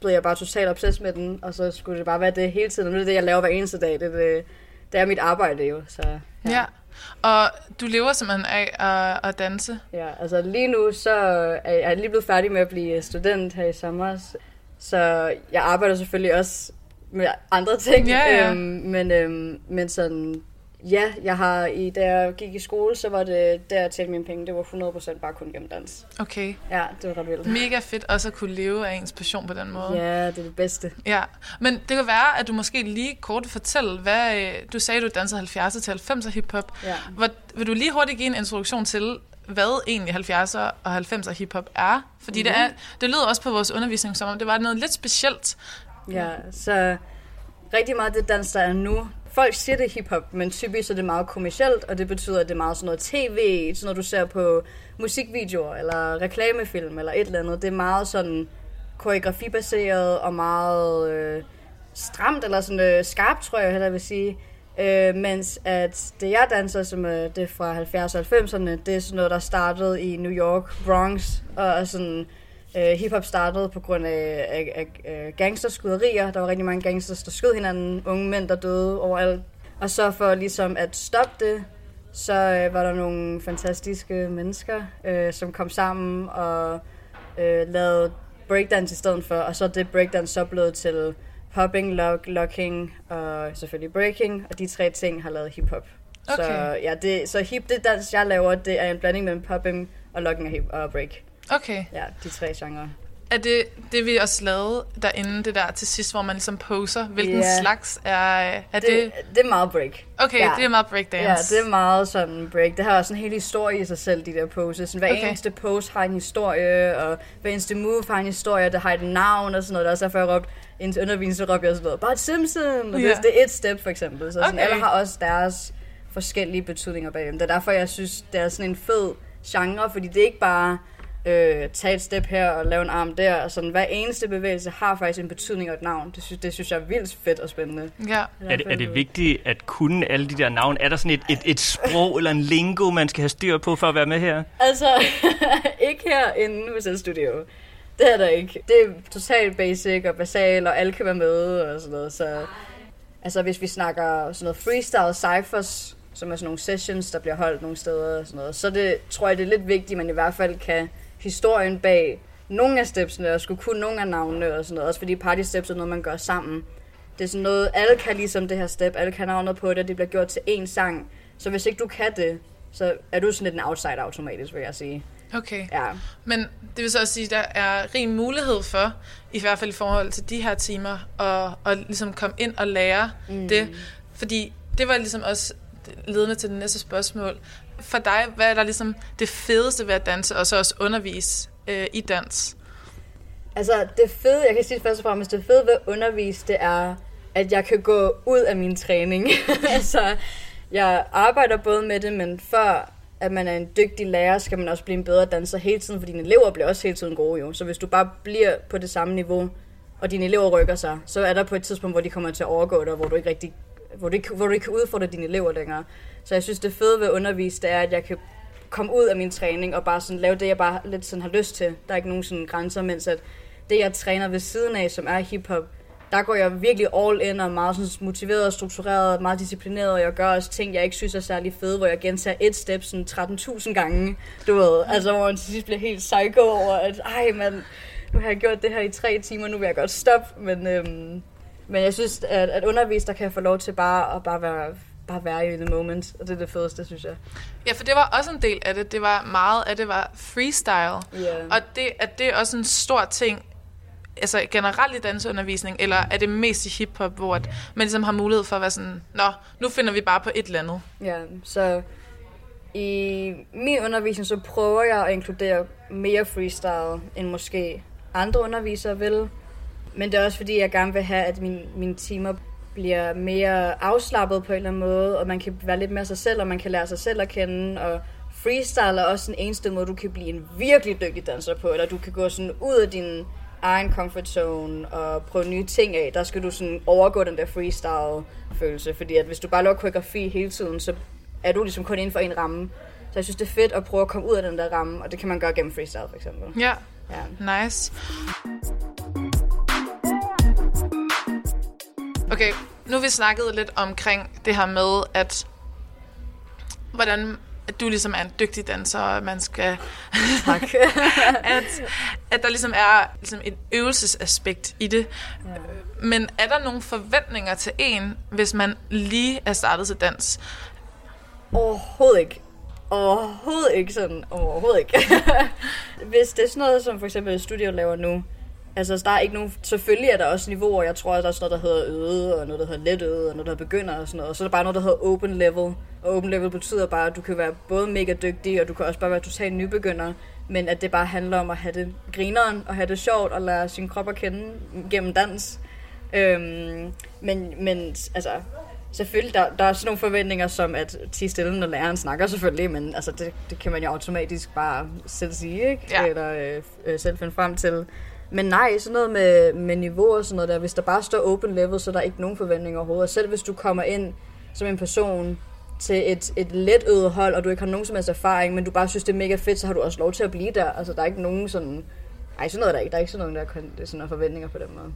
blev jeg bare totalt obsessed med den, og så skulle det bare være det hele tiden. Og nu er det det, jeg laver hver eneste dag. Det, er det, det er mit arbejde jo. Så, Ja. ja. Og du lever simpelthen af at, at danse. Ja, altså lige nu så er jeg lige blevet færdig med at blive student her i sommer. Så jeg arbejder selvfølgelig også med andre ting. Ja, ja. Øhm, men, øhm, men sådan, ja, jeg har i, da jeg gik i skole, så var det der tjente mine penge. Det var 100% bare kun gennem dans. Okay. Ja, det var ret vildt. Mega fedt også at kunne leve af ens passion på den måde. Ja, det er det bedste. Ja, men det kan være, at du måske lige kort fortælle, hvad øh, du sagde, du dansede 70'er til 90'er hiphop. Ja. Hvor, vil du lige hurtigt give en introduktion til, hvad egentlig 70'er og 90'er hiphop er? Fordi mm-hmm. det, er, det lyder også på vores undervisning, som om det var noget lidt specielt. Ja, så rigtig meget det dans, der er nu. Folk siger det hiphop, men typisk er det meget kommercielt, og det betyder, at det er meget sådan noget tv, sådan noget du ser på musikvideoer, eller reklamefilm, eller et eller andet. Det er meget sådan koreografibaseret, og meget øh, stramt, eller sådan øh, skarpt, tror jeg heller vil sige. Øh, mens at det jeg danser, som er det er fra 70'erne og 90'erne, det er sådan noget, der startede i New York, Bronx, og sådan øh, hiphop startede på grund af, af, af, gangsterskuderier. Der var rigtig mange gangsters, der skød hinanden, unge mænd, der døde overalt. Og så for ligesom at stoppe det, så øh, var der nogle fantastiske mennesker, øh, som kom sammen og øh, lavede breakdance i stedet for, og så det breakdance så blevet til popping, lock, locking og selvfølgelig breaking, og de tre ting har lavet hiphop. Så, Okay. ja, det, så hip, det dans, jeg laver, det er en blanding mellem popping og locking og, hip, og break. Okay. Ja, de tre genrer. Er det det, vi også lavede derinde, det der til sidst, hvor man ligesom poser? Hvilken Ja. slags er, er det? Det, det er meget break. Okay, ja. det er meget breakdance. Ja, det er meget sådan break. Det har også en hel historie i sig selv, de der poses. Hver Okay. eneste pose har en historie, og hver eneste move har en historie, der har et navn og sådan noget. Der er så før jeg råbte, ind til undervisning, så råbte jeg sådan noget, Bart Simpson! Og Ja. det, er et step, for eksempel. Så sådan, Okay. alle har også deres forskellige betydninger bag dem. Det er derfor, jeg synes, det er sådan en fed genre, fordi det er ikke bare øh, tage et step her og lave en arm der. Og sådan, hver eneste bevægelse har faktisk en betydning og et navn. Det synes, det synes jeg er vildt fedt og spændende. Ja. Er det, er det vigtigt at kunne alle de der navne? Er der sådan et, et, et sprog eller en lingo, man skal have styr på for at være med her? Altså, ikke herinde hos El Studio. Det er der ikke. Det er totalt basic og basal, og alle kan være med og sådan noget. Så, altså, hvis vi snakker sådan noget freestyle cyphers, som er sådan nogle sessions, der bliver holdt nogle steder og sådan noget, så det, tror jeg, det er lidt vigtigt, at man i hvert fald kan historien bag nogle af stepsene, og skulle kunne nogle af navnene og sådan noget. Også fordi party steps er noget, man gør sammen. Det er sådan noget, alle kan ligesom det her step, alle kan navnet på det, det bliver gjort til én sang. Så hvis ikke du kan det, så er du sådan lidt en outsider automatisk, vil jeg sige. Okay. Ja. Men det vil så også sige, at der er rig mulighed for, i hvert fald i forhold til de her timer, at, at ligesom komme ind og lære mm. det. Fordi det var ligesom også ledende til det næste spørgsmål. For dig, hvad er der ligesom det fedeste ved at danse, og så også undervise øh, i dans? Altså, det fede, jeg kan sige først og fremmest, det fede ved at undervise, det er, at jeg kan gå ud af min træning. altså, jeg arbejder både med det, men før at man er en dygtig lærer, skal man også blive en bedre danser hele tiden, for dine elever bliver også hele tiden gode jo. Så hvis du bare bliver på det samme niveau, og dine elever rykker sig, så er der på et tidspunkt, hvor de kommer til at overgå dig, hvor du ikke rigtig hvor du ikke, hvor du ikke kan udfordre dine elever længere. Så jeg synes, det fede ved at undervise, det er, at jeg kan komme ud af min træning og bare sådan lave det, jeg bare lidt sådan har lyst til. Der er ikke nogen sådan grænser, mens at det, jeg træner ved siden af, som er hiphop, der går jeg virkelig all in og meget sådan motiveret og struktureret, meget disciplineret, og jeg gør også ting, jeg ikke synes er særlig fede, hvor jeg gentager et step sådan 13.000 gange, du ved. Altså, hvor man til sidst bliver helt psycho over, at ej, man, nu har jeg gjort det her i tre timer, nu vil jeg godt stoppe, men, øhm, men jeg synes, at, at undervise, der kan jeg få lov til bare at bare være, bare være i the moment, og det er det fedeste, synes jeg. Ja, for det var også en del af det. Det var meget af det var freestyle. Ja. Og det, at det er også en stor ting, altså generelt i danseundervisning, eller er det mest i hiphop, hvor at man ligesom har mulighed for at være sådan, nå, nu finder vi bare på et eller andet. Ja, så i min undervisning, så prøver jeg at inkludere mere freestyle, end måske andre undervisere vil. Men det er også fordi, jeg gerne vil have, at min, mine timer bliver mere afslappet på en eller anden måde, og man kan være lidt mere sig selv, og man kan lære sig selv at kende, og freestyle er også den eneste måde, du kan blive en virkelig dygtig danser på, eller du kan gå sådan ud af din egen comfort zone og prøve nye ting af. Der skal du sådan overgå den der freestyle-følelse, fordi at hvis du bare laver koreografi hele tiden, så er du ligesom kun inden for en ramme. Så jeg synes, det er fedt at prøve at komme ud af den der ramme, og det kan man gøre gennem freestyle for eksempel. Ja, Ja. nice. Okay, nu vi snakket lidt omkring det her med, at hvordan at du ligesom er en dygtig danser, og man skal... Tak. at, at der ligesom er ligesom et øvelsesaspekt i det. Ja. Men er der nogle forventninger til en, hvis man lige er startet til dans? Overhovedet ikke. Overhovedet ikke sådan. Overhovedet ikke. Hvis det er sådan noget, som for eksempel Studio laver nu, altså der er ikke nogen, selvfølgelig er der også niveauer, jeg tror, at der er sådan noget, der hedder øde, og noget, der hedder let øde, og noget, der begynder og sådan noget, og så er der bare noget, der hedder open level, og open level betyder bare, at du kan være både mega dygtig, og du kan også bare være totalt nybegynder, men at det bare handler om at have det grineren, og have det sjovt, og lære sin krop at kende gennem dans. Øhm, men, men altså, selvfølgelig, der, der er sådan nogle forventninger som at tige stille, når læreren snakker selvfølgelig, men altså, det, det kan man jo automatisk bare selv sige, ikke? Ja. Eller øh, øh, selv finde frem til. Men nej, sådan noget med, med niveau og sådan noget der, hvis der bare står open level, så er der ikke nogen forventninger overhovedet. Og selv hvis du kommer ind som en person til et, et let øvet hold, og du ikke har nogen som helst erfaring, men du bare synes, det er mega fedt, så har du også lov til at blive der. Altså, der er ikke nogen sådan... Ej, sådan noget er der ikke. Der er ikke sådan nogen, der er, sådan nogle forventninger på den måde.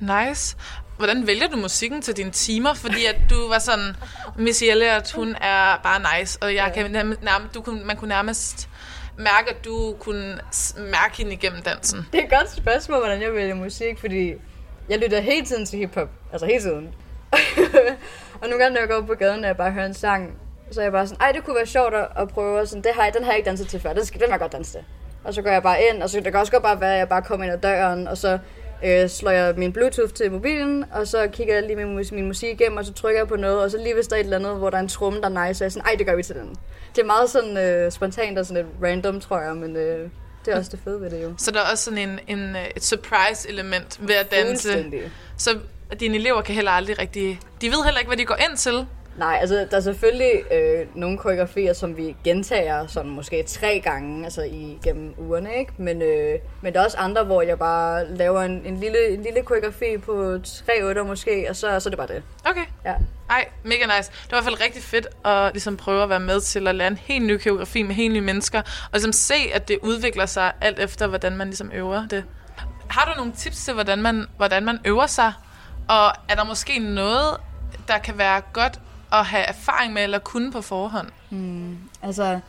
Nice. Hvordan vælger du musikken til dine timer? Fordi at du var sådan, Miss Elliot, hun er bare nice, og jeg kan nærmest, nærmest, du kunne, man kunne nærmest mærke, at du kunne mærke hende igennem dansen. Det er et godt spørgsmål, hvordan jeg vælger musik, fordi jeg lytter hele tiden til hiphop. Altså hele tiden. og nogle gange, når jeg går på gaden, og jeg bare hører en sang, så er jeg bare sådan, ej, det kunne være sjovt at, at prøve, og sådan, det har jeg, den har jeg ikke danset til før, den, skal, den jeg godt danse til. Og så går jeg bare ind, og så det kan også godt bare være, at jeg bare kommer ind ad døren, og så øh, slår jeg min bluetooth til mobilen, og så kigger jeg lige min, min musik igennem, og så trykker jeg på noget, og så lige hvis der er et eller andet, hvor der er en tromme, der er nice, så er jeg sådan, ej, det gør vi til den. Det er meget sådan øh, spontant og sådan lidt random, tror jeg, men øh, det er også det fede ved det jo. Så der er også sådan en, en, øh, et surprise-element ved at danse. Så dine elever kan heller aldrig rigtig... De ved heller ikke, hvad de går ind til. Nej, altså der er selvfølgelig øh, nogle koreografier, som vi gentager sådan måske tre gange altså i gennem ugerne, ikke? Men, øh, men der er også andre, hvor jeg bare laver en, en, lille, en lille koreografi på tre otter måske, og så, så er det bare det. Okay. Ja. Ej, mega nice. Det var i hvert fald rigtig fedt at ligesom prøve at være med til at lære en helt ny koreografi med helt nye mennesker, og ligesom se, at det udvikler sig alt efter, hvordan man ligesom øver det. Har du nogle tips til, hvordan man, hvordan man øver sig? Og er der måske noget, der kan være godt at have erfaring med eller kunne på forhånd? Hmm, altså,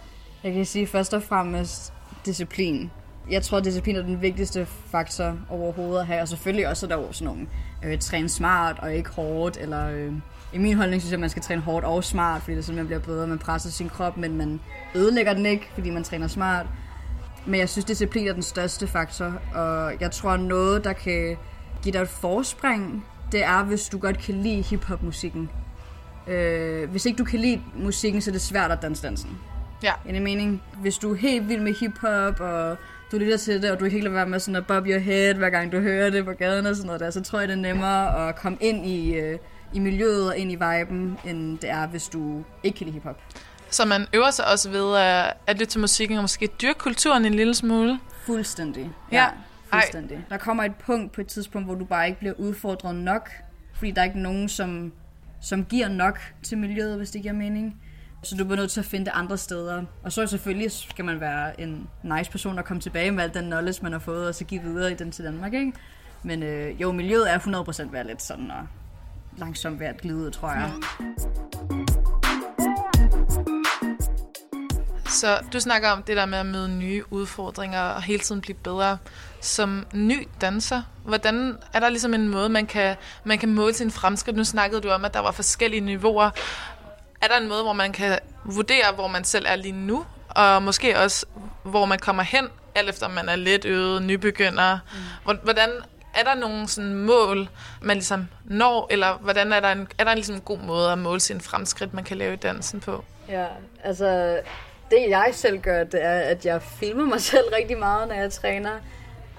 jeg kan sige først og fremmest disciplin. Jeg tror, disciplin er den vigtigste faktor overhovedet at have, og selvfølgelig også, at der er sådan nogle øh, træne smart og ikke hårdt, eller øh, i min holdning synes jeg, at man skal træne hårdt og smart, fordi det er sådan, man bliver bedre, man presser sin krop, men man ødelægger den ikke, fordi man træner smart. Men jeg synes, disciplin er den største faktor, og jeg tror noget, der kan give dig et forspring, det er, hvis du godt kan lide hiphop-musikken. Øh, hvis ikke du kan lide musikken, så er det svært at danse dansen. Ja. En mening. Hvis du er helt vild med hiphop, og du lytter til det, og du ikke helt lade være med sådan at bob your head, hver gang du hører det på gaden og sådan noget der, så tror jeg, det er nemmere at komme ind i, øh, i miljøet og ind i viben, end det er, hvis du ikke kan lide hiphop. Så man øver sig også ved at, at lytte til musikken og måske dyrke kulturen en lille smule. Fuldstændig. Ja. fuldstændig. Der kommer et punkt på et tidspunkt, hvor du bare ikke bliver udfordret nok, fordi der er ikke nogen, som, som giver nok til miljøet, hvis det giver mening. Så du bliver nødt til at finde det andre steder. Og så selvfølgelig skal man være en nice person og komme tilbage med al den knowledge, man har fået, og så give videre i den til Danmark, ikke? Men øh, jo, miljøet er 100% værd lidt sådan og langsomt ved at glide, tror jeg. Så du snakker om det der med at møde nye udfordringer og hele tiden blive bedre. Som ny danser, hvordan er der ligesom en måde, man kan, man kan måle sin fremskridt? Nu snakkede du om, at der var forskellige niveauer. Er der en måde, hvor man kan vurdere, hvor man selv er lige nu? Og måske også, hvor man kommer hen, alt efter man er lidt øvet, nybegynder. Mm. Hvordan er der nogle sådan mål, man ligesom når, eller hvordan er der en, er der ligesom en god måde at måle sin fremskridt, man kan lave i dansen på? Ja, altså det jeg selv gør, det er, at jeg filmer mig selv rigtig meget, når jeg træner.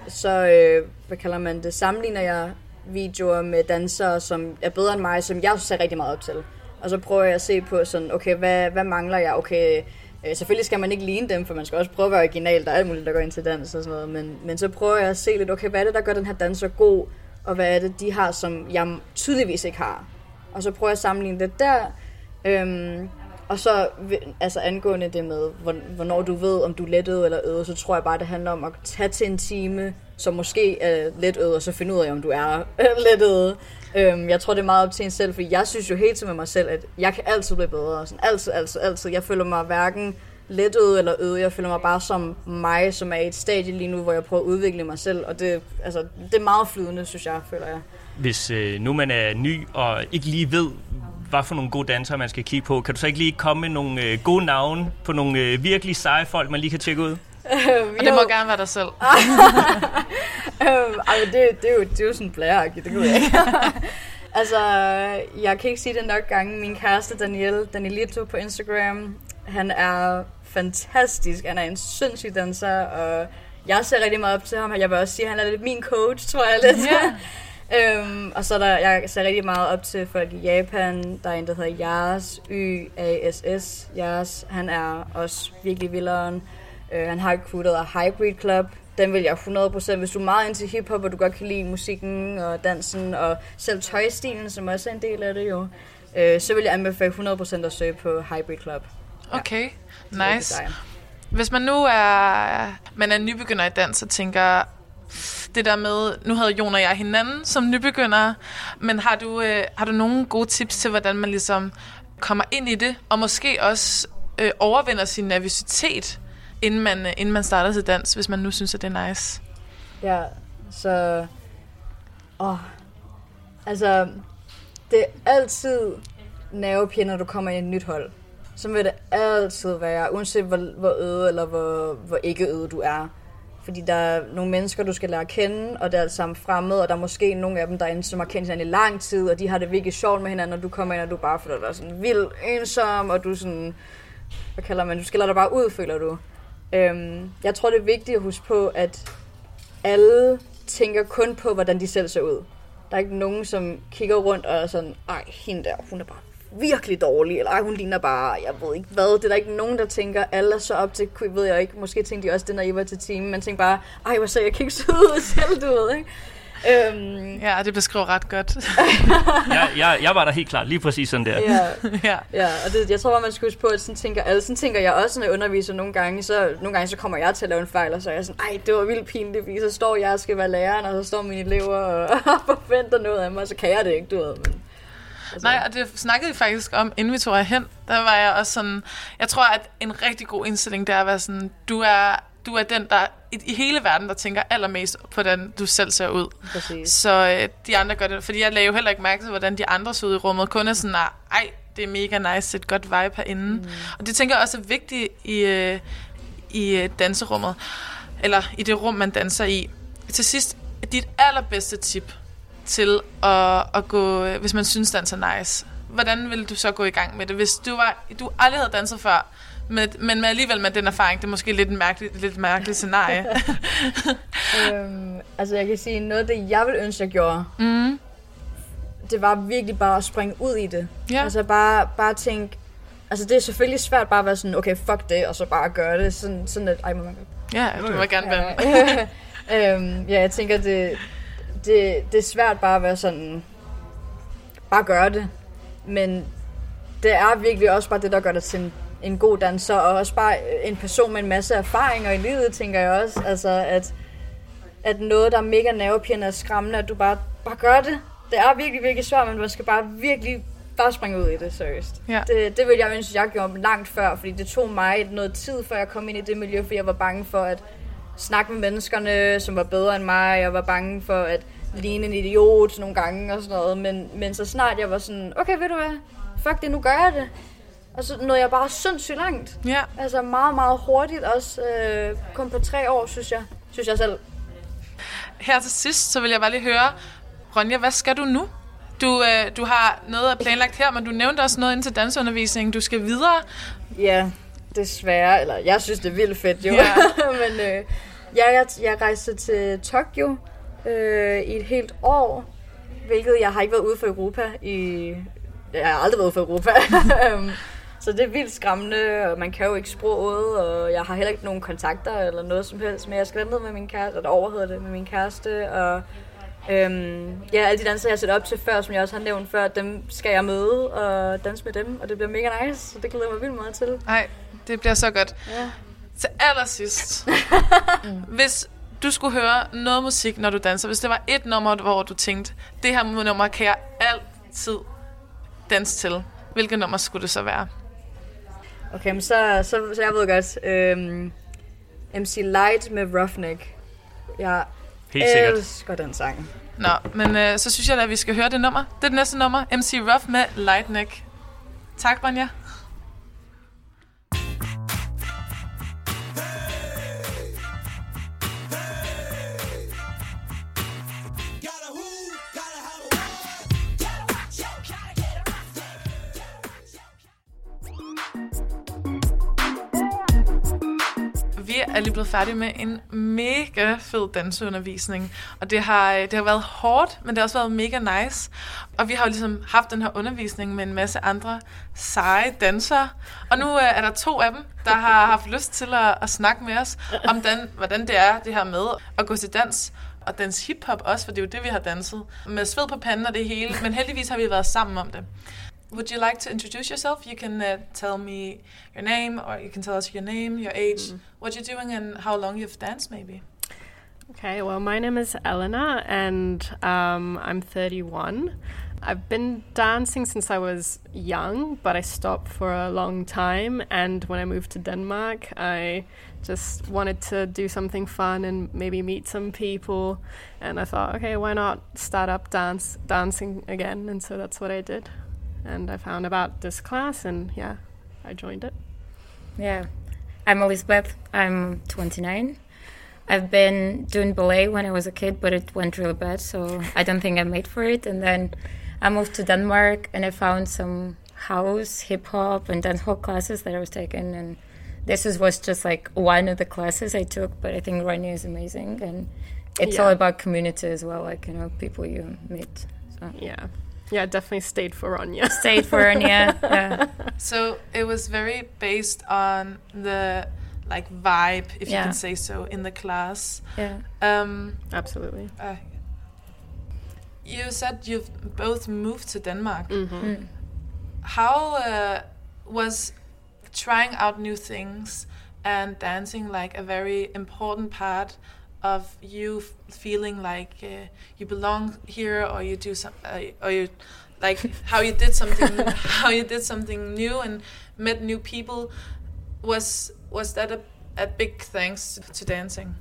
Så, øh, hvad kalder man det, sammenligner jeg videoer med dansere, som er bedre end mig, som jeg ser rigtig meget op til. Og så prøver jeg at se på sådan, okay, hvad, hvad mangler jeg? Okay, øh, selvfølgelig skal man ikke ligne dem, for man skal også prøve at være original. Der er alt muligt, der går ind til dans og sådan noget. Men, men så prøver jeg at se lidt, okay, hvad er det, der gør den her danser god? Og hvad er det, de har, som jeg tydeligvis ikke har? Og så prøver jeg at sammenligne det der. Øhm, og så altså angående det med, hvornår du ved, om du er eller øvet, så tror jeg bare, det handler om at tage til en time, som måske er letøvet, og så finde ud af, om du er letøvet. Øhm, jeg tror, det er meget op til en selv, for jeg synes jo helt til med mig selv, at jeg kan altid blive bedre. Sådan, altid, altid, altid. Jeg føler mig hverken letøvet eller øvet. Jeg føler mig bare som mig, som er i et stadie lige nu, hvor jeg prøver at udvikle mig selv. Og det, altså, det er meget flydende, synes jeg, føler jeg. Hvis øh, nu man er ny og ikke lige ved, hvad for nogle gode dansere, man skal kigge på. Kan du så ikke lige komme med nogle øh, gode navne på nogle øh, virkelig seje folk, man lige kan tjekke ud? Øh, og det må gerne være dig selv. øh, altså, det, det, er jo, det er jo sådan blæragtigt, det kan jeg ikke. altså, jeg kan ikke sige det nok gange. Min kæreste Daniel, Danielito på Instagram, han er fantastisk. Han er en sindssyg danser, og jeg ser rigtig meget op til ham. Jeg vil også sige, at han er lidt min coach, tror jeg lidt. Yeah. Øhm, og så er der, jeg ser rigtig meget op til folk i Japan. Der er en, der hedder Yas, Y-A-S-S. Yas, han er også virkelig vilderen. Øh, han har et crew, der hedder Hybrid Club. Den vil jeg 100%, hvis du er meget into hiphop, og du godt kan lide musikken og dansen, og selv tøjstilen, som også er en del af det jo, øh, så vil jeg anbefale 100% at søge på Hybrid Club. Ja. Okay, nice. Hvis man nu er, man er nybegynder i dans og tænker, det der med, nu havde Jon og jeg hinanden som nybegyndere, men har du, øh, har du nogle gode tips til, hvordan man ligesom kommer ind i det, og måske også øh, overvinder sin nervøsitet, inden man, øh, inden man starter til dans, hvis man nu synes, at det er nice? Ja, så... Åh, altså, det er altid nervepige, når du kommer i et nyt hold. Så vil det altid være, uanset hvor, hvor øde eller hvor, hvor ikke øde du er. Fordi der er nogle mennesker, du skal lære at kende, og det er alt sammen fremmed, og der er måske nogle af dem der er som har kendt hinanden i lang tid, og de har det virkelig sjovt med hinanden, og du kommer ind, og du bare føler dig sådan vild ensom, og du sådan, hvad kalder man, du skiller dig bare ud, føler du. Øhm, jeg tror, det er vigtigt at huske på, at alle tænker kun på, hvordan de selv ser ud. Der er ikke nogen, som kigger rundt og er sådan, ej, hende der, hun er bare virkelig dårlig, eller hun ligner bare, jeg ved ikke hvad, det er der ikke nogen, der tænker, alle er så op til, ved jeg ikke, måske tænkte de også det, når I var til team, men tænkte bare, ej, hvor ser jeg ikke så ud selv, du ved, ikke? Øhm. Ja, det beskriver ret godt. jeg, jeg, jeg var der helt klart, lige præcis sådan der. Ja, ja. ja og det, jeg tror bare, man skal huske på, at sådan tænker, altså, sådan tænker jeg også, når jeg underviser nogle gange, så nogle gange så kommer jeg til at lave en fejl, og så er jeg sådan, ej, det var vildt pinligt, fordi så står jeg og skal være læreren, og så står mine elever og, og forventer noget af mig, og så kan jeg det ikke, du ved, men Altså. Nej, og det snakkede vi faktisk om, inden vi tog hen. Der var jeg også sådan... Jeg tror, at en rigtig god indstilling, det er at være sådan... Du er, du er den, der i, i hele verden, der tænker allermest på, hvordan du selv ser ud. Præcis. Så øh, de andre gør det. Fordi jeg lagde jo heller ikke mærke til, hvordan de andre så ud i rummet. Kun er sådan, ej, det er mega nice, et godt vibe herinde. Mm. Og det tænker jeg også er vigtigt i, øh, i øh, danserummet. Eller i det rum, man danser i. Til sidst, dit allerbedste tip til at, at gå, hvis man synes, dans er nice. Hvordan vil du så gå i gang med det? Hvis du, var, du aldrig havde danset før, med, men med alligevel med den erfaring, det er måske lidt en mærkelig, lidt mærkelig scenarie. øhm, altså jeg kan sige, noget af det, jeg vil ønske, jeg gjorde, mm. det var virkelig bare at springe ud i det. Ja. Altså bare, bare tænke, altså det er selvfølgelig svært bare at være sådan, okay, fuck det, og så bare gøre det. Sådan, sådan at, ej, må man Ja, du må gerne være øhm, ja, jeg tænker, det, det, det er svært bare at være sådan, bare gøre det. Men det er virkelig også bare det, der gør dig til en, en god danser, og også bare en person med en masse erfaringer i livet, tænker jeg også. Altså, at, at noget, der er mega nervepirrende og skræmmende, at du bare, bare gør det. Det er virkelig, virkelig svært, men man skal bare virkelig bare springe ud i det, seriøst. Ja. Det, det vil jeg ønske, jeg gjorde langt før, fordi det tog mig noget tid, før jeg kom ind i det miljø, fordi jeg var bange for at snakke med menneskerne, som var bedre end mig. Jeg var bange for at ligne en idiot nogle gange og sådan noget. Men, men så snart jeg var sådan, okay, ved du hvad, fuck det, nu gør jeg det. Og så nåede jeg bare sindssygt langt. Ja. Altså meget, meget hurtigt også. Øh, kun på tre år, synes jeg. Synes jeg selv. her til sidst, så vil jeg bare lige høre, Ronja, hvad skal du nu? Du, øh, du har noget at planlagt her, men du nævnte også noget inden til danseundervisningen. Du skal videre. Ja, desværre. Eller jeg synes, det er vildt fedt jo. Ja. Men øh, jeg, jeg, jeg rejste til Tokyo øh, i et helt år, hvilket jeg har ikke været ude for Europa i... Jeg har aldrig været ude for Europa. Øhm, Så det er vildt skræmmende, og man kan jo ikke sproget, og jeg har heller ikke nogen kontakter eller noget som helst, men jeg skal ned med min kæreste, eller over hedder det, med min kæreste, og øhm, ja, alle de danser, jeg har set op til før, som jeg også har nævnt før, dem skal jeg møde og danse med dem, og det bliver mega nice, så det glæder jeg mig vildt meget til. Nej, det bliver så godt. Ja. Til allersidst, hvis du skulle høre noget musik, når du danser, hvis det var et nummer, hvor du tænkte, det her nummer kan jeg altid danse til, hvilket nummer skulle det så være? Okay, men så, så, så jeg ved godt, øhm, MC Light med Roughneck. Jeg Helt sikkert. elsker den sang. Nå, men øh, så synes jeg da, at vi skal høre det nummer. Det er det næste nummer, MC Rough med Lightneck. Tak, Ronja. Er lige blevet færdig med en mega fed danseundervisning. Og det har, øh, det har været hårdt, men det har også været mega nice. Og vi har jo ligesom haft den her undervisning med en masse andre seje dansere. Og nu øh, er der to af dem, der har haft lyst til at, at snakke med os om, den, hvordan det er, det her med at gå til dans. Og danse hiphop også, for det er jo det, vi har danset. Med sved på panden og det hele, men heldigvis har vi været sammen om det. Would you like to introduce yourself? You can uh, tell me your name, or you can tell us your name, your age, what you're doing, and how long you've danced, maybe. Okay, well, my name is Elena, and um, I'm 31. I've been dancing since I was young, but I stopped for a long time. And when I moved to Denmark, I just wanted to do something fun and maybe meet some people. And I thought, okay, why not start up dance dancing again? And so that's what I did. And I found about this class, and yeah, I joined it. Yeah, I'm Elizabeth. I'm 29. I've been doing ballet when I was a kid, but it went really bad, so I don't think I'm made for it. And then I moved to Denmark, and I found some house, hip hop, and dancehall classes that I was taking. And this is, was just like one of the classes I took, but I think Rania is amazing, and it's all about community as well, like you know, people you meet. So Yeah. Yeah, definitely stayed for Ronja. stayed for Rania. yeah. So it was very based on the like vibe, if you can say so, in the class. Yeah. Um, Absolutely. uh, you said you've both moved to Denmark. Mm. How uh, was trying out new things and dancing like a very important part of you f- feeling like uh, you belong here, or you do some, uh, or you like how you did something, how you did something new and met new people. Was was that a, a big thanks to dancing?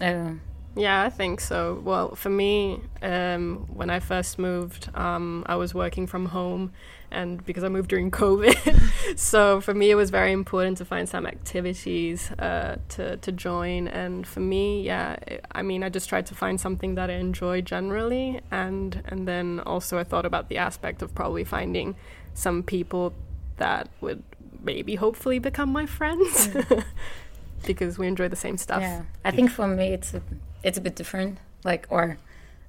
Uh, Yeah, I think so. Well, for me, um, when I first moved, um, I was working from home, and because I moved during COVID, so for me it was very important to find some activities uh, to to join. And for me, yeah, I I mean, I just tried to find something that I enjoy generally, and and then also I thought about the aspect of probably finding some people that would maybe hopefully become my friends. Because we enjoy the same stuff. Yeah, I think for me it's a it's a bit different. Like, or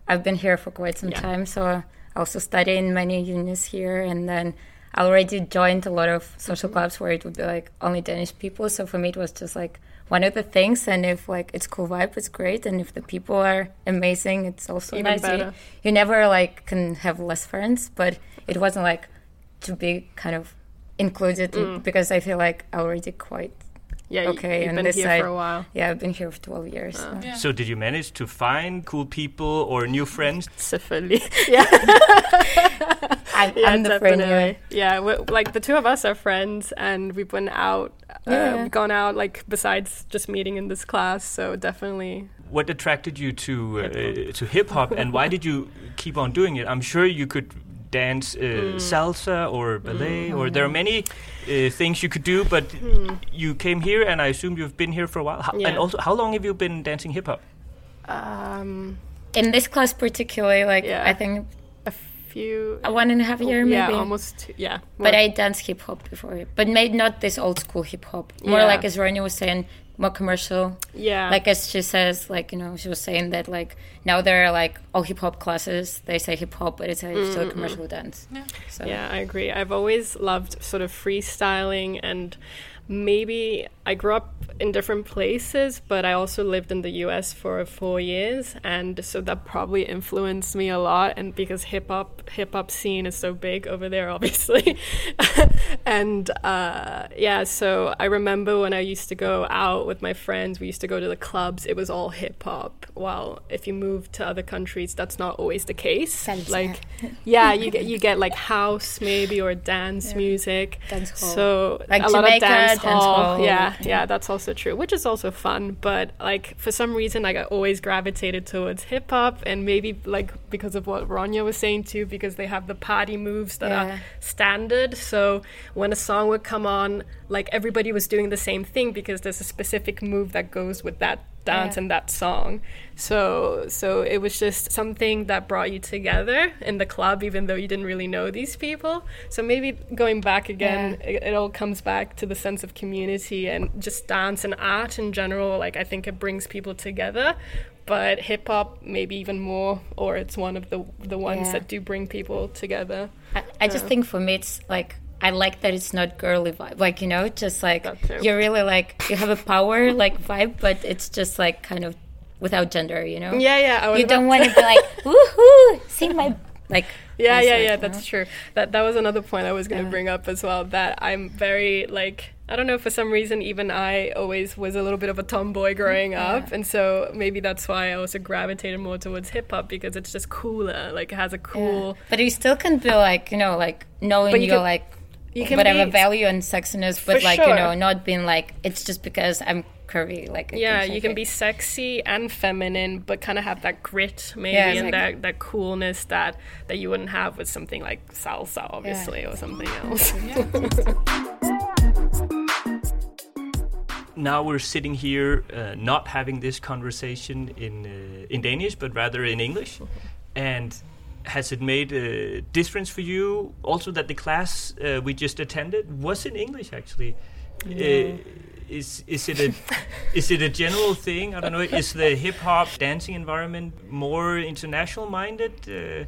I've been here for quite some Yeah. time, so I also study in many unis here, and then I already joined a lot of social mm-hmm. clubs where it would be like only Danish people. So for me, it was just like one of the things. And if like it's cool vibe, it's great, and if the people are amazing, it's also Even nice. You- better. You, never like can have less friends, but it wasn't like to be kind of included in- mm. because I feel like I already quite Yeah, Okay, you've and been this here side- for a while. yeah. I've been here for twelve years. so. Yeah. So did you manage to find cool people or new friends? Selvfølgelig. Yeah, I, yeah, I'm the friend. definitely. Yeah. Yeah, like the two of us are friends, and we've been out. Uh, Yeah. We've gone out like besides just meeting in this class. So definitely, What attracted you to uh, to hip hop, and why did you keep on doing it? I'm sure you could dance uh, salsa or ballet, or there are many uh, things you could do, but you came here, and I assume you've been here for a while. How, And also, how long have you been dancing hip hop? Um, In this class particularly, like Yeah. I think a few. a one and a half year yeah, maybe. almost. Two, yeah. But I danced hip hop before, but maybe not this old school hip hop. More Yeah. like as Ronnie was saying, more commercial. Yeah. Like as she says, like you know, she was saying that like now there are like all hip hop classes. They say hip hop, but it's actually mm, still mm, mm. commercial dance. Yeah. So Yeah, I agree. I've always loved sort of freestyling and maybe I grew up in different places, but I also lived in the US for four years, and so that probably influenced me a lot. And because hip hop hip hop scene is so big over there, obviously, and uh, yeah, so I remember when I used to go out with my friends, we used to go to the clubs. It was all hip hop. While if you move to other countries, that's not always the case. Like, yeah, you get you get like house maybe or dance music. Dance hall. So Like a lot of dance, hall. Oh, hall. Yeah, yeah, that's also true, which is also fun. But like for some reason, like I always gravitated towards hip hop, and maybe like because of what Ronya was saying too, because they have the party moves that Yeah. are standard. So when a song would come on, like everybody was doing the same thing because there's a specific move that goes with that dance Yeah. and that song. So so it was just something that brought you together in the club, even though you didn't really know these people. So maybe going back again, it, it all comes back to the sense of community and just dance and art in general. Like I think it brings people together. But hip hop, maybe even more, or it's one of the the ones Yeah. that do bring people together. I, I just think for me it's like I like that it's not girly vibe. Like, you know, just like you're really like you have a power like vibe, but it's just like kind of without gender, you know? Yeah, yeah. You don't want to be like, woohoo, see my like Yeah, yeah, like, yeah. That's know? true. That that was another point I was going to Yeah. bring up as well. That I'm very like I don't know for some reason even I always was a little bit of a tomboy growing up, and so maybe that's why I also gravitated more towards hip hop because it's just cooler. Like it has a cool. But you still can be like, you know, like knowing But you're can- like you can whatever be- value and sexiness, but For like you know, not being like it's just because I'm curvy. Like Yeah, you can like be sexy and feminine, but kind of have that grit maybe Yeah, and that, that coolness that that you wouldn't have with something like salsa, obviously, or something else. now we're sitting here uh, not having this conversation in uh, in Danish but rather in English. And has it made a difference for you also that the class uh, we just attended? Was in English actually. Uh, is is it a is it a general thing? I don't know. Is the hip hop dancing environment more international minded uh,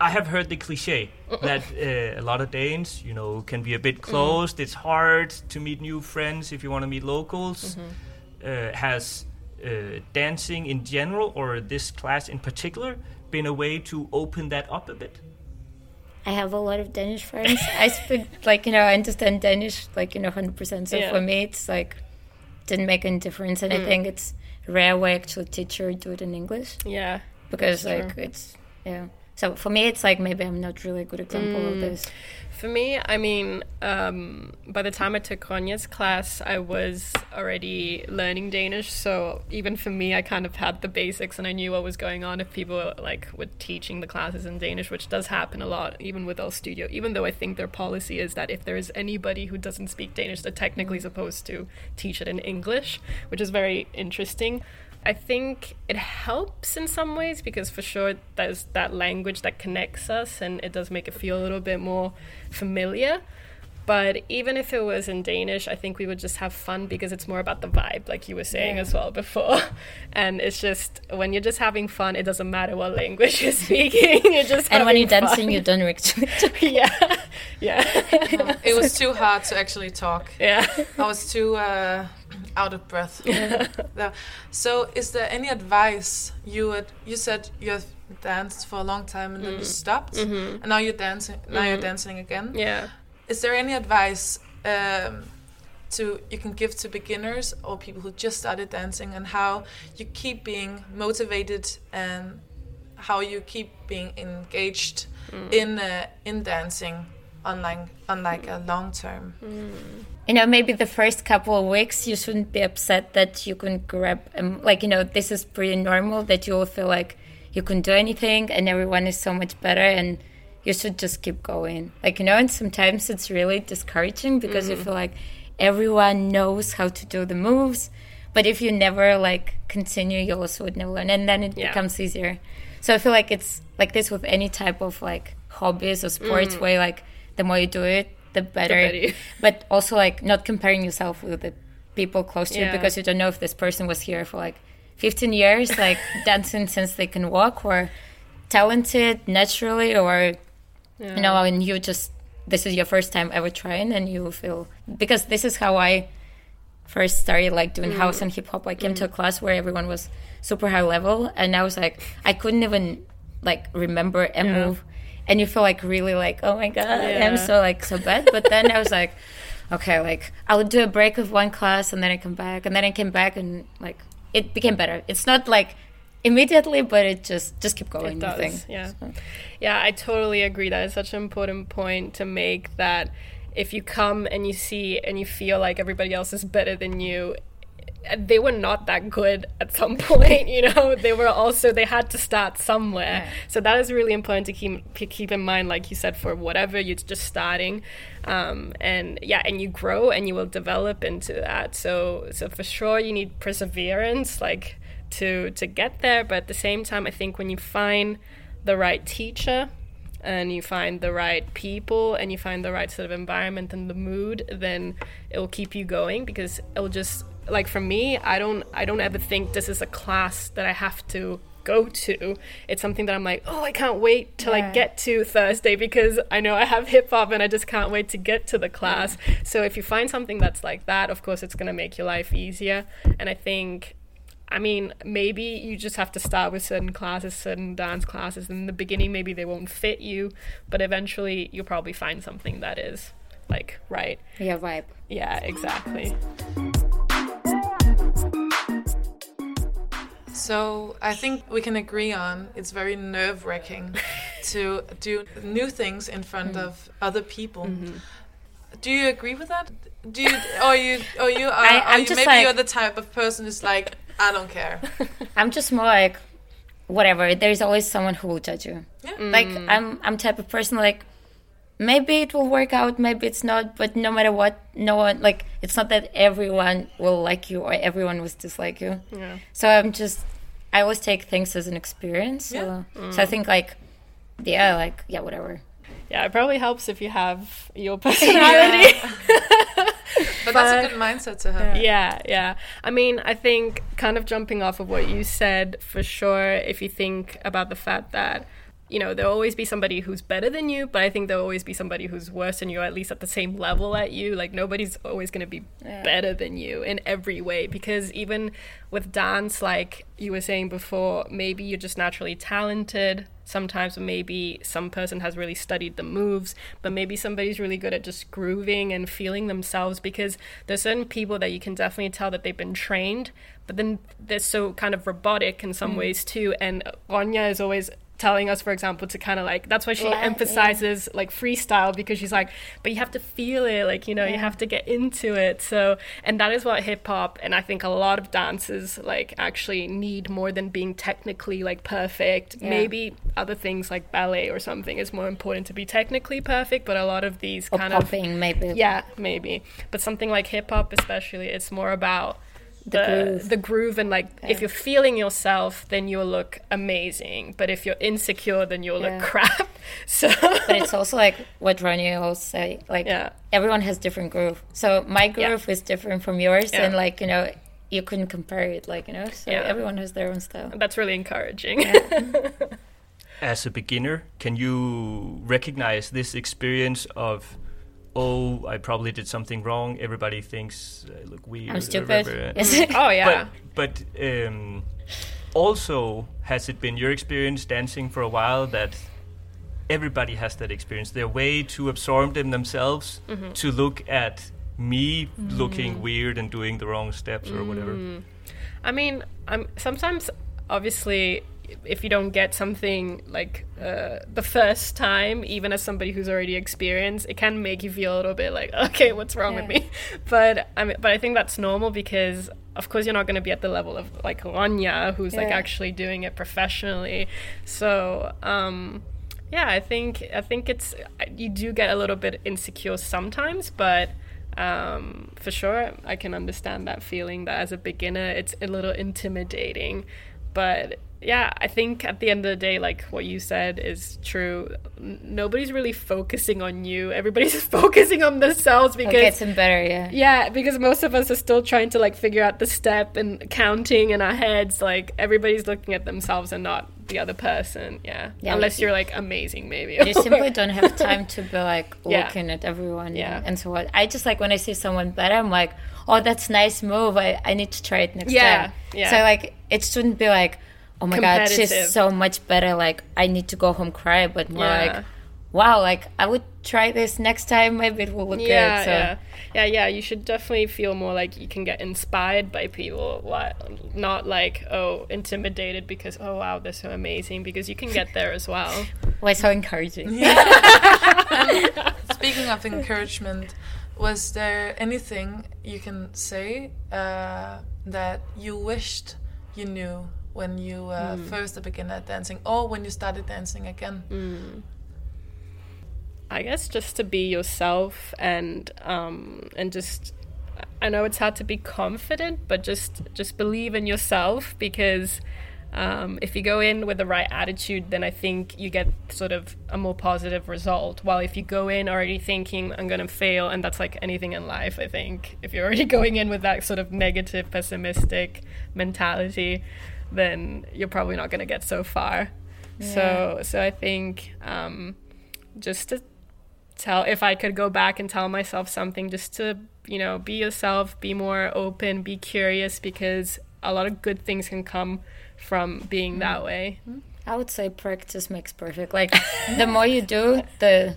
I have heard the cliche that uh, a lot of Danes, you know, can be a bit closed. It's hard to meet new friends if you want to meet locals. Uh, has uh, dancing in general, or this class in particular, been a way to open that up a bit? I have a lot of Danish friends. I speak like you know, I understand Danish like you know, hundred percent. So Yeah. for me, it's like didn't make any difference, and Mm. I think it's rare where actually teacher do it in English yeah. because Sure. like it's yeah. So for me, it's like maybe I'm not really a good example Mm. of this. For me, I mean, um, by the time I took Ronja's class, I was already learning Danish. So even for me, I kind of had the basics and I knew what was going on if people like were teaching the classes in Danish, which does happen a lot, even with our studio. Even though I think their policy is that if there is anybody who doesn't speak Danish, they're technically supposed to teach it in English, which is very interesting. I think it helps in some ways because for sure there's that language that connects us and it does make it feel a little bit more familiar. But even if it was in Danish, I think we would just have fun because it's more about the vibe, like you were saying as well before. And it's just when you're just having fun, it doesn't matter what language you're speaking. You're just And when you're dancing, you don't actually. yeah, yeah, uh-huh. It was too hard to actually talk. yeah. I was too uh, out of breath. Yeah. So, is there any advice you would? You said you have danced for a long time and then you mm. stopped, mm-hmm. and now you're dancing. Now you're mm-hmm. dancing again. Yeah. Is there any advice um, to you can give to beginners or people who just started dancing, and how you keep being motivated and how you keep being engaged in uh, in dancing on like on like a long term? you know, maybe the first couple of weeks you shouldn't be upset that you can grab, um, like, you know, this is pretty normal that you will feel like you can do anything and everyone is so much better and you should just keep going. Like, you know, and sometimes it's really discouraging because you feel like everyone knows how to do the moves, but if you never like continue, you also would never learn, and then it Yeah. becomes easier. So I feel like it's like this with any type of like hobbies or sports, Mm. where like the more you do it, the better. better. but also like not comparing yourself with the people close to you because you don't know if this person was here for like 15 years, like dancing since they can walk, or talented naturally, or Yeah. you know, and you just this is your first time ever trying, and you feel because this is how I first started like doing Mm. house and hip hop. I came to a class where everyone was super high level, and I was like, I couldn't even like remember a Yeah. move, and you feel like really like, oh my god, Yeah. I'm so like so bad. But then I was like, okay, like I would do a break of one class, and then I come back, and then I came back, and like it became better. It's not like immediately, but it just just keep going. It does, yeah. So. Yeah, I totally agree. That is such an important point to make that if you come and you see and you feel like everybody else is better than you, they were not that good at some point, you know. They were also they had to start somewhere. So that is really important to keep to keep in mind, like you said, for whatever you're just starting, um, and yeah, and you grow and you will develop into that. So so for sure you need perseverance, like to to get there. But at the same time, I think when you find the right teacher and you find the right people and you find the right sort of environment and the mood then it will keep you going because it'll just like for me i don't i don't ever think this is a class that i have to go to it's something that i'm like oh i can't wait till Yeah. i get to thursday because i know i have hip hop and i just can't wait to get to the class so if you find something that's like that of course it's going to make your life easier and i think I mean, maybe you just have to start with certain classes, certain dance classes. In the beginning, maybe they won't fit you, but eventually you'll probably find something that is like right. Yeah, vibe. Yeah, exactly. So I think we can agree on it's very nerve wracking to do new things in front mm-hmm. of other people. Mm-hmm. Do you agree with that? Do you or you or you are, I- are I'm you, just maybe like- you're the type of person who's like I don't care. I'm just more like whatever. There's always someone who will judge you. Yeah. Mm. Like I'm I'm type of person like maybe it will work out, maybe it's not, but no matter what, no one like it's not that everyone will like you or everyone will dislike you. Yeah. So I'm just I always take things as an experience. So so I think like yeah, like yeah, whatever. Yeah, it probably helps if you have your personality. But, that's a good mindset to have. yeah, yeah. I mean, I think kind of jumping off of what you said, for sure, if you think about the fact that, you know, there'll always be somebody who's better than you, but I think there'll always be somebody who's worse than you, at least at the same level at you. Like, nobody's always going to be better than you in every way, because even with dance, like you were saying before, maybe you're just naturally talented. Sometimes maybe some person has really studied the moves, but maybe somebody's really good at just grooving and feeling themselves because there's certain people that you can definitely tell that they've been trained, but then they're so kind of robotic in some mm. ways too. And Ronja is always telling us, for example, to kind of like that's why she Yeah, yeah. emphasizes like freestyle because she's like, but you have to feel it, like you know, you have to get into it. So, and that is what hip hop and I think a lot of dances like actually need more than being technically like perfect. Yeah. Maybe other things like ballet or something is more important to be technically perfect, but a lot of these Or kind of popping maybe. yeah, maybe. But something like hip hop, especially, it's more about the groove. the groove and like if you're feeling yourself, then you'll look amazing. But if you're insecure, then you'll Yeah. look crap. So But it's also like what Ronnie always say, like Yeah. everyone has different groove. So my groove is different from yours Yeah. and like, you know, you couldn't compare it, like, you know. So Yeah. everyone has their own style. that's really encouraging. As a beginner, can you recognize this experience of, oh, I probably did something wrong. Everybody thinks I look weird. I'm stupid. oh yeah. But, but um, also, has it been your experience dancing for a while that everybody has that experience? They're way too absorbed in themselves Mm-hmm. to look at me Mm. looking weird and doing the wrong steps or whatever. I mean, I'm sometimes obviously if you don't get something like uh, the first time, even as somebody who's already experienced, it can make you feel a little bit like, okay, what's wrong with me? But I mean, but I think that's normal because of course you're not going to be at the level of like Rania, who's like actually doing it professionally. So. um yeah, I think I think it's you do get a little bit insecure sometimes, but um, for sure, I can understand that feeling that as a beginner, it's a little intimidating. But yeah, I think at the end of the day, like what you said is true. Nobody's really focusing on you. Everybody's focusing on themselves It because gets them better, yeah. yeah, because most of us are still trying to like figure out the step and counting in our heads. Like everybody's looking at themselves and not the other person. Yeah, Yeah, unless you- you're like amazing, maybe. You simply don't have time to be like Yeah. looking at everyone Yeah. and, and so what? I just like when I see someone better, I'm like, oh, that's nice move. I, I need to try it next Yeah, time. yeah. So like it shouldn't be like, oh my god, Competitive. she's so much better. Like I need to go home cry, but more Yeah. like, wow, like I would try this next time. Maybe it will look yeah, good. So yeah, yeah, yeah. You should definitely feel more like you can get inspired by people, what not like oh intimidated because oh wow they're so amazing because you can get there as well. why so encouraging? Speaking of encouragement, was there anything you can say uh, that you wished you knew when you uh, first began at dancing, or when you started dancing again? I guess just to be yourself and um, and just I know it's hard to be confident, but just just believe in yourself because um, if you go in with the right attitude, then I think you get sort of a more positive result. While if you go in already thinking I'm gonna fail, and that's like anything in life, I think if you're already going in with that sort of negative, pessimistic mentality, then you're probably not gonna get so far. So so I think um, just to tell if I could go back and tell myself something just to, you know, be yourself, be more open, be curious because a lot of good things can come from being that way. I would say practice makes perfect. Like the more you do, the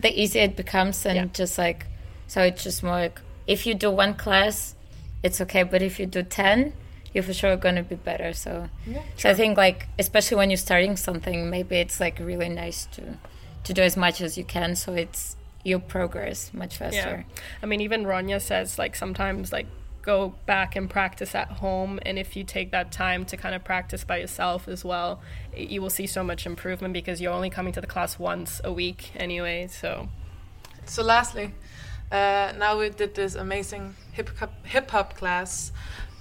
the easier it becomes, and Yeah. just like so, it's just more like if you do one class, it's okay. But if you do ten, you're for sure gonna be better. So, yeah, so I think like especially when you're starting something, maybe it's like really nice to to do as much as you can, so it's you progress much faster. Yeah. I mean, even Ronya says like sometimes like go back and practice at home, and if you take that time to kind of practice by yourself as well, you will see so much improvement because you're only coming to the class once a week anyway. So So, lastly, uh, now we did this amazing hip hop hip hop class.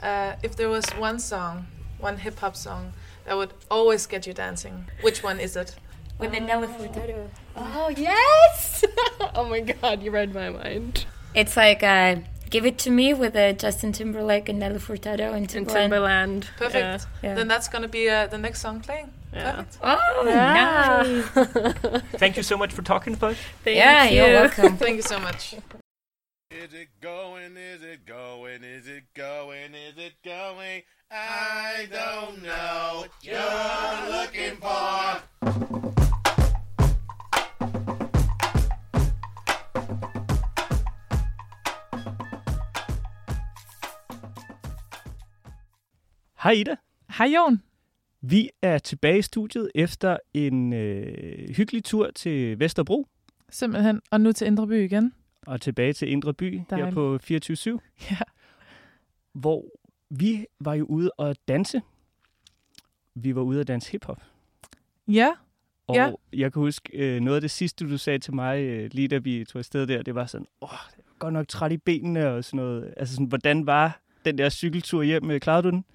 Uh, if there was one song, one hip hop song that would always get you dancing, which one is it? With the Nelly Furtado. Oh yes! oh my god, you read my mind. It's like uh, "Give It to Me" with uh, Justin Timberlake and Nelly Furtado and In Timbaland. Timberland. Perfect. Yeah. Then that's gonna be uh, the next song playing. Yeah. Perfect. Oh, Yeah. nice! Thank you so much for talking to us. Thank yeah, you. you're welcome. Thank you so much. Is it going? Is it going? Is it going? Is it going? I don't know. what You're looking for. Hej Ida. Hej Jon. Vi er tilbage i studiet efter en øh, hyggelig tur til Vesterbro Simpelthen. Og nu til Indreby igen. Og tilbage til Indre By her Dejligt. på 24 Ja. hvor vi var jo ude og danse. Vi var ude at danse hiphop. Ja. Og Ja. jeg kan huske, øh, noget af det sidste, du sagde til mig, øh, lige da vi tog afsted der, det var sådan, åh, det er godt nok træt i benene og sådan noget. Altså sådan, hvordan var den der cykeltur hjem? Øh, Klarede du den?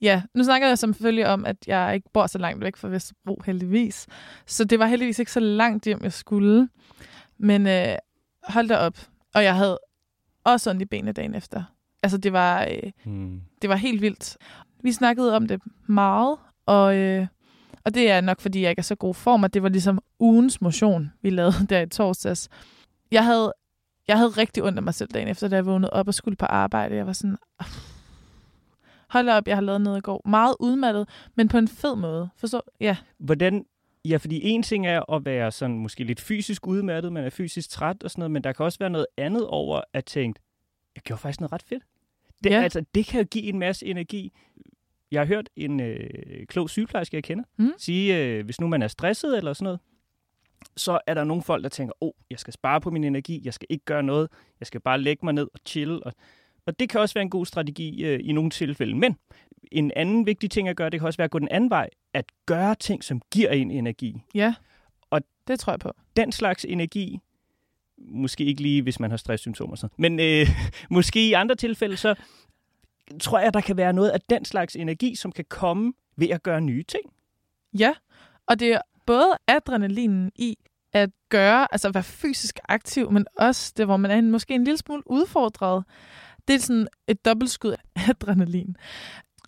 Ja, nu snakker jeg selvfølgelig om, at jeg ikke bor så langt væk fra Vesterbro, heldigvis. Så det var heldigvis ikke så langt hjem, jeg skulle. Men øh, hold da op. Og jeg havde også ondt i benene dagen efter. Altså, det var, øh, Hmm. det var helt vildt. Vi snakkede om det meget, og, øh, og det er nok, fordi jeg ikke er så god form, at det var ligesom ugens motion, vi lavede der i torsdags. Jeg havde, jeg havde rigtig ondt af mig selv dagen efter, da jeg vågnede op og skulle på arbejde. Jeg var sådan, "Ah, hold da op, jeg har lavet noget i går. Meget udmattet, men på en fed måde. Forstå? Ja, Hvordan, ja, fordi en ting er at være sådan måske lidt fysisk udmattet, man er fysisk træt og sådan noget, men der kan også være noget andet over at tænke, jeg gjorde faktisk noget ret fedt. Det, Ja. altså, det kan jo give en masse energi. Jeg har hørt en øh, klog sygeplejerske, jeg kender, Mm. sige, øh, hvis nu man er stresset eller sådan noget, så er der nogle folk, der tænker, åh, oh, jeg skal spare på min energi, jeg skal ikke gøre noget, jeg skal bare lægge mig ned og chill. Og, og det kan også være en god strategi øh, i nogle tilfælde. Men en anden vigtig ting at gøre, det kan også være at gå den anden vej, at gøre ting, som giver en energi. ja. Og- det tror jeg på. Den slags energi, Måske ikke lige, hvis man har stresssymptomer. Så. Men øh, måske i andre tilfælde, så tror jeg, der kan være noget af den slags energi, som kan komme ved at gøre nye ting. Ja, og det er både adrenalinen i at gøre, altså være fysisk aktiv, men også det, hvor man er en, måske en lille smule udfordret. Det er sådan et dobbeltskud af adrenalin.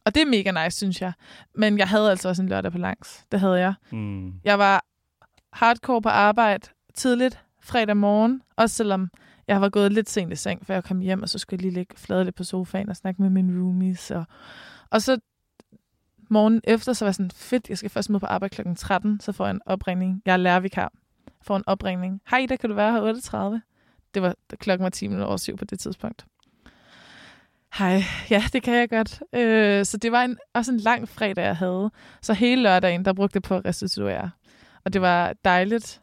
Og det er mega nice, synes jeg. Men jeg havde altså også en lørdag på langs. Det havde jeg. Mm. Jeg var hardcore på arbejde tidligt fredag morgen, også selvom jeg var gået lidt sent i seng, for jeg kom hjem, og så skulle jeg lige ligge flade lidt på sofaen og snakke med mine roomies. Og, og så morgen efter, så var jeg sådan, fedt, jeg skal først møde på arbejde kl. 13, så får jeg en opringning. Jeg er lærervikar. Får en opringning. Hej, der kan du være her 8.30. Det var, klokken var 10 minutter over syv på det tidspunkt. Hej, ja, det kan jeg godt. Øh, så det var en, også en lang fredag, jeg havde. Så hele lørdagen, der brugte jeg på at restituere. Og det var dejligt,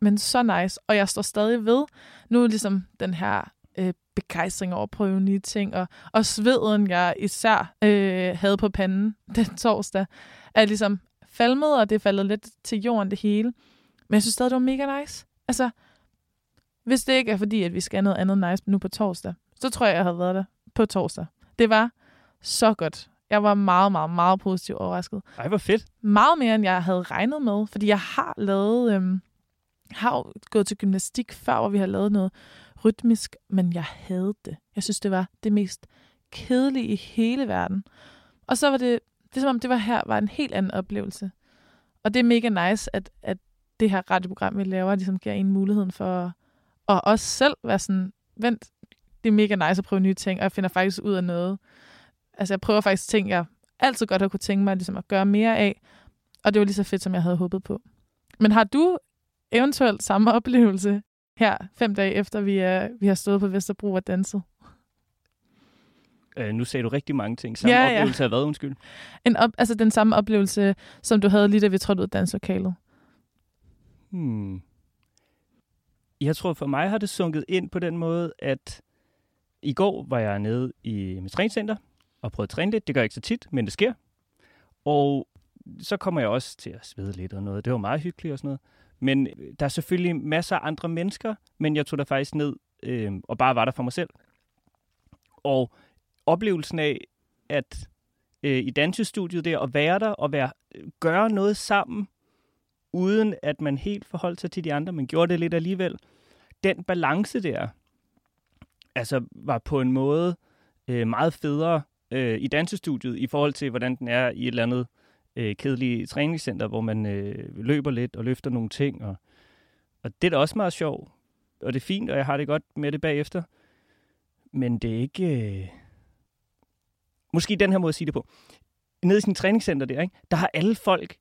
men så nice. Og jeg står stadig ved. Nu er ligesom den her øh, begejstring over at prøve nye ting, og, og sveden, jeg især øh, havde på panden den torsdag, er ligesom falmet, og det er faldet lidt til jorden det hele. Men jeg synes stadig, det var mega nice. Altså, hvis det ikke er fordi, at vi skal noget andet nice nu på torsdag, så tror jeg, jeg havde været der på torsdag. Det var så godt. Jeg var meget, meget, meget positivt overrasket. Ej, hvor fedt. Meget mere, end jeg havde regnet med, fordi jeg har lavet, øhm, har gået til gymnastik før, hvor vi har lavet noget rytmisk, men jeg havde det. Jeg synes, det var det mest kedelige i hele verden. Og så var det, det er som om det var her, var en helt anden oplevelse. Og det er mega nice, at, at det her radioprogram, vi laver, ligesom giver en muligheden for at også selv være sådan, vent, det er mega nice at prøve nye ting, og jeg finder faktisk ud af noget. Altså, jeg prøver faktisk ting, jeg altid godt har kunne tænke mig ligesom at gøre mere af, og det var lige så fedt, som jeg havde håbet på. Men har du eventuelt samme oplevelse her, fem dage efter, vi, er, vi har stået på Vesterbro og danset? Øh, nu sagde du rigtig mange ting. Samme Ja, ja, ja. oplevelse af hvad, undskyld? En op, altså den samme oplevelse, som du havde lige da vi trådte ud af danslokalet. Hmm. Jeg tror, for mig har det sunket ind på den måde, at i går var jeg nede i mit træningscenter og prøvede at træne lidt. Det gør jeg ikke så tit, men det sker. Og så kommer jeg også til at svede lidt og noget. Det var meget hyggeligt og sådan noget. Men øh, der er selvfølgelig masser af andre mennesker, men jeg tog der faktisk ned øh, og bare var der for mig selv. Og oplevelsen af, at øh, i dansestudiet der, at være der og være, øh, gøre noget sammen, uden at man helt forholdt sig til de andre, men gjorde det lidt alligevel. Den balance der, altså var på en måde øh, meget federe øh, i dansestudiet, i forhold til, hvordan den er i et eller andet øh, kedeligt træningscenter, hvor man øh, løber lidt og løfter nogle ting. Og, og det er da også meget sjovt, og det er fint, og jeg har det godt med det bagefter. Men det er ikke... Øh... Måske den her måde at sige det på. Nede i sin træningscenter der, ikke? der har alle folk,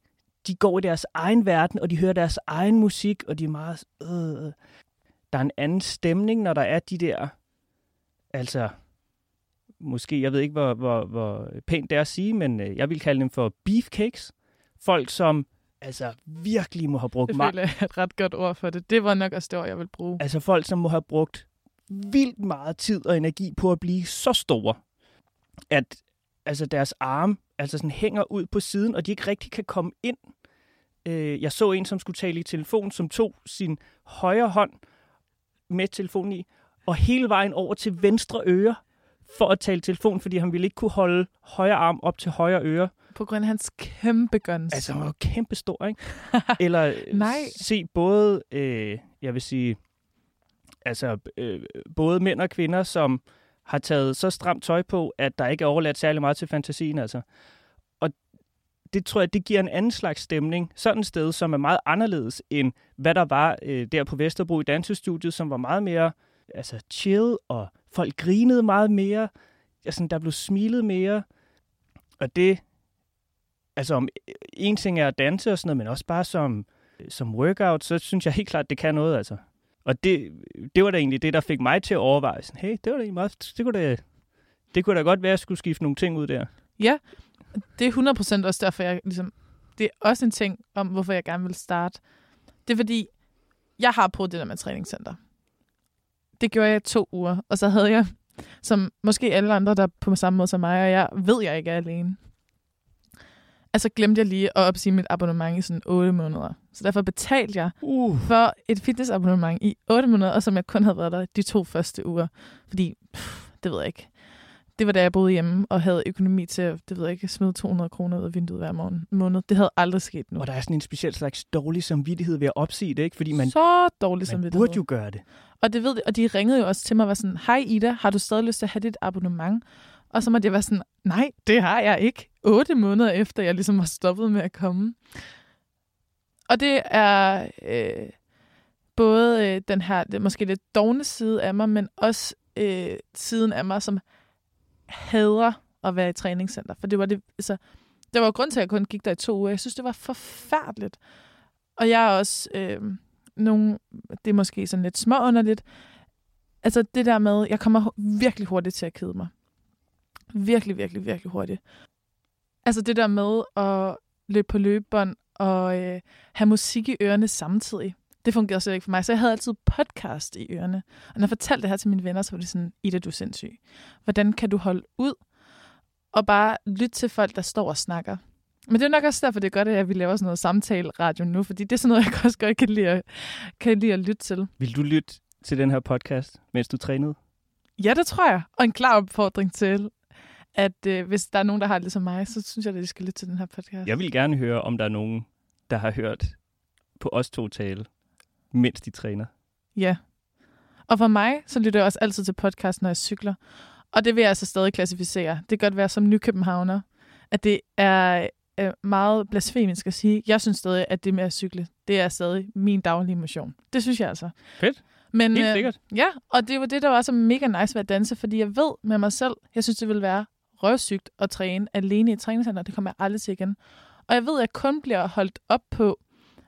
de går i deres egen verden, og de hører deres egen musik, og de er meget... Øh. øh, øh. Der er en anden stemning, når der er de der... Altså, måske, jeg ved ikke, hvor, hvor, hvor pænt det er at sige, men øh, jeg vil kalde dem for beefcakes. Folk, som altså virkelig må have brugt Det føler jeg er et ret godt ord for det. Det var nok også det ord, jeg vil bruge. Altså folk, som må have brugt vildt meget tid og energi på at blive så store, at altså deres arme altså sådan hænger ud på siden, og de ikke rigtig kan komme ind. Øh, jeg så en, som skulle tale i telefon, som tog sin højre hånd med telefonen i, og hele vejen over til venstre øre for at tale telefon, fordi han ville ikke kunne holde højre arm op til højre øre. På grund af hans kæmpe guns. Altså, han var kæmpe stor, ikke? Eller øh, Nej. se både, øh, jeg vil sige, altså øh, både mænd og kvinder, som har taget så stramt tøj på, at der ikke er overladt særlig meget til fantasien, altså. Og det tror jeg, det giver en anden slags stemning. Sådan et sted, som er meget anderledes end hvad der var øh, der på Vesterbro i dansestudiet, som var meget mere altså, chill, og folk grinede meget mere. Altså, der blev smilet mere. Og det, altså om en ting er at danse og sådan noget, men også bare som, som workout, så synes jeg helt klart, det kan noget, altså. Og det, det var da egentlig det, der fik mig til at overveje, sådan, hey, det var da egentlig meget, det kunne da, det kunne da godt være, at jeg skulle skifte nogle ting ud der. Ja, det er 100% også derfor, jeg ligesom... Det er også en ting om, hvorfor jeg gerne vil starte. Det er fordi, jeg har prøvet det der med træningscenter. Det gjorde jeg i to uger, og så havde jeg, som måske alle andre, der er på samme måde som mig, og jeg ved, jeg ikke er alene, Altså glemte jeg lige at opsige mit abonnement i sådan 8 måneder. Så derfor betalte jeg Uh. for et fitnessabonnement i 8 måneder, og som jeg kun havde været der de to første uger. Fordi, pff, det ved jeg ikke. Det var da jeg boede hjemme og havde økonomi til at, det ved jeg ikke, smide 200 kroner ud af vinduet hver morgen, måned. Det havde aldrig sket nu. Og der er sådan en speciel slags dårlig samvittighed ved at opsige det, ikke? Fordi man, så dårlig man burde jo gøre det. Og, det ved, og de ringede jo også til mig og var sådan, hej Ida, har du stadig lyst til at have dit abonnement? Og så måtte jeg være sådan, nej, det har jeg ikke. Otte måneder efter, jeg ligesom har stoppet med at komme. Og det er øh, både øh, den her, det måske lidt dogne side af mig, men også øh, siden af mig, som hader at være i træningscenter. For det var det, altså, det var grund til, at jeg kun gik der i to uger. Jeg synes, det var forfærdeligt. Og jeg er også øh, nogle, det er måske sådan lidt småunderligt, altså det der med, jeg kommer virkelig hurtigt til at kede mig. Virkelig, virkelig, virkelig hurtigt. Altså det der med at løbe på løbebånd og øh, have musik i ørerne samtidig. Det fungerede slet ikke for mig, så jeg havde altid podcast i ørerne. Og når jeg fortalte det her til mine venner, så var det sådan, Ida, du er sindssyg. Hvordan kan du holde ud og bare lytte til folk, der står og snakker? Men det er nok også derfor, det er godt, at vi laver sådan noget samtale-radio nu, fordi det er sådan noget, jeg også godt kan lide at, kan lide at lytte til. Vil du lytte til den her podcast, mens du trænede? Ja, det tror jeg. Og en klar opfordring til, at øh, hvis der er nogen, der har det ligesom mig, så synes jeg, at de skal lytte til den her podcast. Jeg vil gerne høre, om der er nogen, der har hørt på os to tale, mens de træner. Ja. Og for mig, så lytter jeg også altid til podcast, når jeg cykler. Og det vil jeg altså stadig klassificere. Det kan godt være som nykøbenhavner, at det er øh, meget blasfemisk at sige. Jeg synes stadig, at det med at cykle, det er stadig min daglige motion. Det synes jeg altså. Fedt. Men, Helt øh, sikkert. Ja, og det var det, der var så mega nice ved at danse, fordi jeg ved med mig selv, jeg synes, det vil være røvsygt at træne alene i træningscenter. Det kommer jeg aldrig til igen. Og jeg ved, at jeg kun bliver holdt op på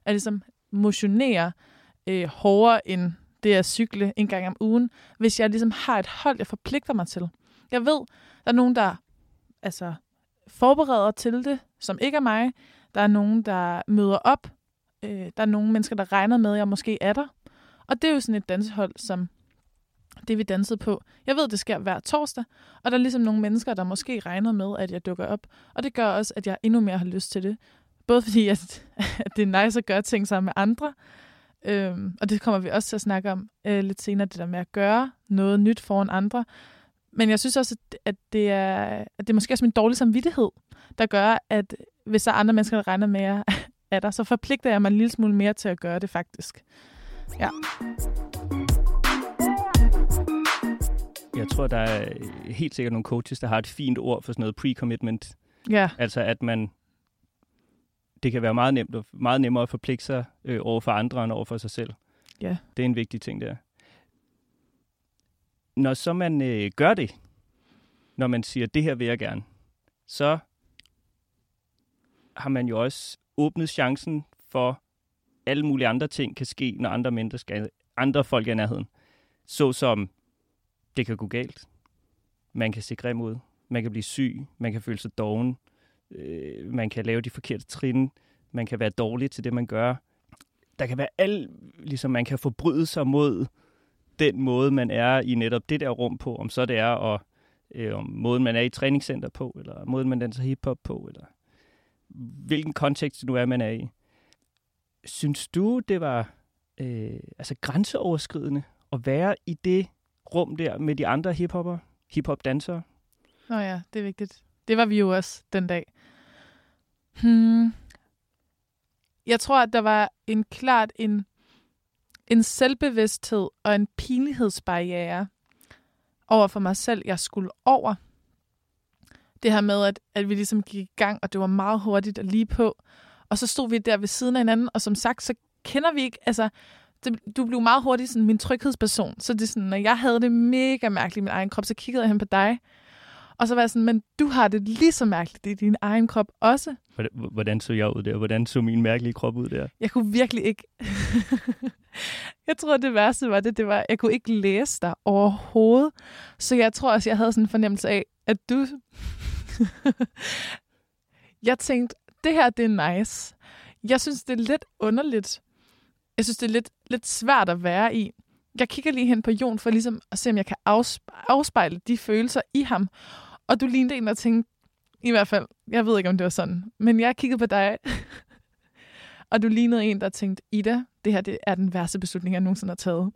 at ligesom motionere øh, hårdere end det at cykle en gang om ugen, hvis jeg ligesom har et hold, jeg forpligter mig til. Jeg ved, der er nogen, der altså, forbereder til det, som ikke er mig. Der er nogen, der møder op. Øh, der er nogle mennesker, der regner med, at jeg måske er der. Og det er jo sådan et dansehold, som det vi dansede på. Jeg ved, det sker hver torsdag, og der er ligesom nogle mennesker, der måske regner med, at jeg dukker op. Og det gør også, at jeg endnu mere har lyst til det. Både fordi, at, at det er nice at gøre ting sammen med andre, øhm, og det kommer vi også til at snakke om øh, lidt senere, det der med at gøre noget nyt foran andre. Men jeg synes også, at, det, er, at det er måske også min dårlige samvittighed, der gør, at hvis der er andre mennesker, der regner med, at jeg er der, så forpligter jeg mig en lille smule mere til at gøre det faktisk. Ja. Jeg tror, der er helt sikkert nogle coaches, der har et fint ord for sådan noget pre-commitment. Ja. Altså, at man... Det kan være meget, nemt, og meget nemmere at forpligte sig øh, over for andre end over for sig selv. Ja. Det er en vigtig ting der. Når så man øh, gør det, når man siger, det her vil jeg gerne, så har man jo også åbnet chancen for, alle mulige andre ting kan ske, når andre, mennesker, andre folk er i nærheden. Så som det kan gå galt. Man kan se grim ud. Man kan blive syg. Man kan føle sig doven. Øh, man kan lave de forkerte trin. Man kan være dårlig til det, man gør. Der kan være alt, ligesom man kan forbryde sig mod den måde, man er i netop det der rum på. Om så det er, og, øh, om måden, man er i træningscenter på, eller måden, man danser hiphop på, eller hvilken kontekst nu er, man er i. Synes du, det var øh, altså grænseoverskridende at være i det rum der med de andre hiphopper, hiphop-dansere? Nå ja, det er vigtigt. Det var vi jo også den dag. Hmm. Jeg tror, at der var en klart en, en selvbevidsthed og en pinlighedsbarriere over for mig selv, jeg skulle over. Det her med, at, at vi ligesom gik i gang, og det var meget hurtigt og lige på. Og så stod vi der ved siden af hinanden, og som sagt, så kender vi ikke, altså, det, du blev meget hurtigt sådan min tryghedsperson. Så det er sådan, når jeg havde det mega mærkeligt i min egen krop, så kiggede jeg hen på dig, og så var jeg sådan, men du har det lige så mærkeligt i din egen krop også. Hvordan, så jeg ud der? Hvordan så min mærkelige krop ud der? Jeg kunne virkelig ikke... jeg tror, det værste var det, det var, jeg kunne ikke læse dig overhovedet. Så jeg tror også, jeg havde sådan en fornemmelse af, at du... jeg tænkte, det her, det er nice. Jeg synes, det er lidt underligt. Jeg synes, det er lidt, lidt svært at være i. Jeg kigger lige hen på Jon for ligesom at se, om jeg kan afspejle de følelser i ham. Og du lignede en, der tænkte, I hvert fald, jeg ved ikke, om det var sådan. Men jeg kiggede på dig, og du lignede en, der tænkte, Ida, det her det er den værste beslutning, jeg nogensinde har taget.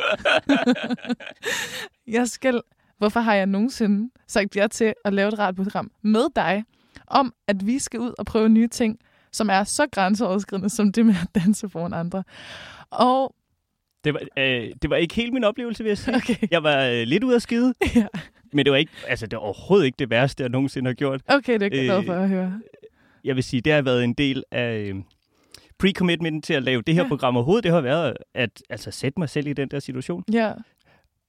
jeg skal, hvorfor har jeg nogensinde sagt ja til at lave et radioprogram med dig, om at vi skal ud og prøve nye ting, som er så grænseoverskridende, som det med at danse foran andre. Og Det var, øh, det var ikke helt min oplevelse, vil jeg sige. Okay. Jeg var øh, lidt ude af skide, ja, men det var, ikke, altså, det var overhovedet ikke det værste, jeg nogensinde har gjort. okay, det er jeg glad for Øh, at høre. Jeg vil sige, det har været en del af øh, pre-commitment til at lave det her Ja. program overhovedet. Det har været at altså, sætte mig selv i den der situation. Ja,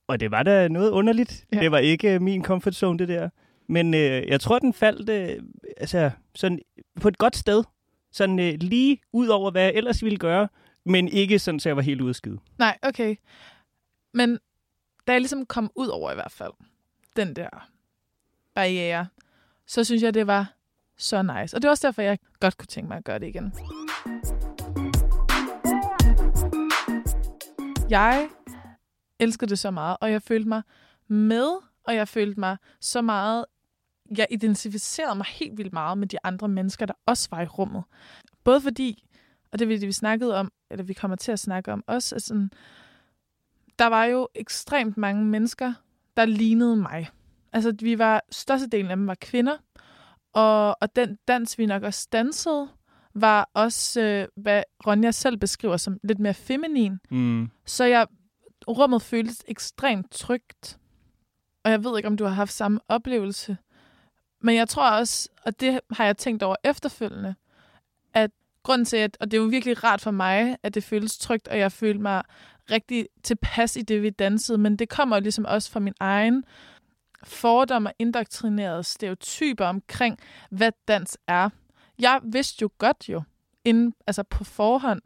Og det var da noget underligt. Ja. Ja. Det var ikke øh, min comfort zone, det der. Men øh, jeg tror, den faldt øh, altså, sådan på et godt sted. Sådan øh, lige ud over, hvad jeg ellers ville gøre, men ikke sådan, så jeg var helt ude af skide. nej, okay. Men da jeg ligesom kom ud over i hvert fald, den der barriere, så synes jeg, det var så nice. Og det er også derfor, jeg godt kunne tænke mig at gøre det igen. Jeg elskede det så meget, og jeg følte mig med, og jeg følte mig så meget, jeg identificerede mig helt vildt meget med de andre mennesker, der også var i rummet. Både fordi, og det det, vi snakkede om, eller vi kommer til at snakke om også, at sådan, der var jo ekstremt mange mennesker, der lignede mig. Altså, vi var, størstedelen af dem var kvinder, og, og den dans, vi nok også dansede, var også, øh, hvad Ronja selv beskriver som lidt mere feminin. Mm. Så jeg, rummet føltes ekstremt trygt. Og jeg ved ikke, om du har haft samme oplevelse. Men jeg tror også, og det har jeg tænkt over efterfølgende, grunden til, at, og det er jo virkelig rart for mig, at det føles trygt, og jeg følte mig rigtig tilpas i det, vi dansede, men det kommer jo ligesom også fra min egen fordom og indoktrinerede stereotyper omkring, hvad dans er. Jeg vidste jo godt jo, inden, altså på forhånd,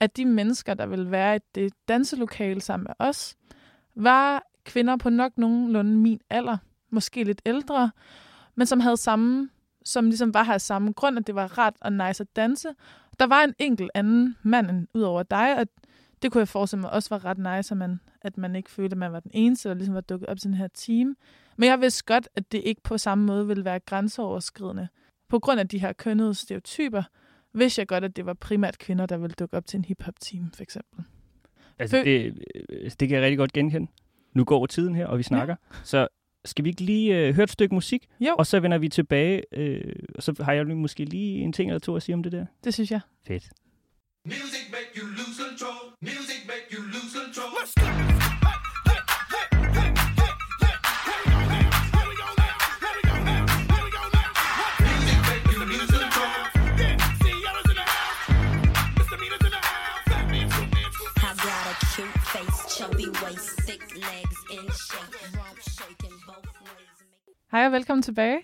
at de mennesker, der ville være i det danselokale sammen med os, var kvinder på nok nogenlunde min alder, måske lidt ældre, men som havde samme, som ligesom var her af samme grund, at det var ret og nice at danse. Der var en enkelt anden mand end ud over dig, og det kunne jeg forestille mig også var ret nice, at man, at man ikke følte, at man var den eneste, der ligesom var dukket op til den her team. Men jeg vidste godt, at det ikke på samme måde ville være grænseoverskridende. På grund af de her kønnede stereotyper, vidste jeg godt, at det var primært kvinder, der ville dukke op til en hip-hop-team, for eksempel. Altså, Fø- det, øh, det kan jeg rigtig godt genkende. Nu går tiden her, og vi snakker. Ja. Så skal vi ikke lige øh, høre et stykke musik? Jo. Og så vender vi tilbage, øh, og så har jeg måske lige en ting eller to at sige om det der. Det synes jeg. Fedt. Music make you lose control. Music make you lose control. Let's go. Music make you lose control. I got a cute face, chubby waist, thick legs in shape, rump shaking. Hej og velkommen tilbage.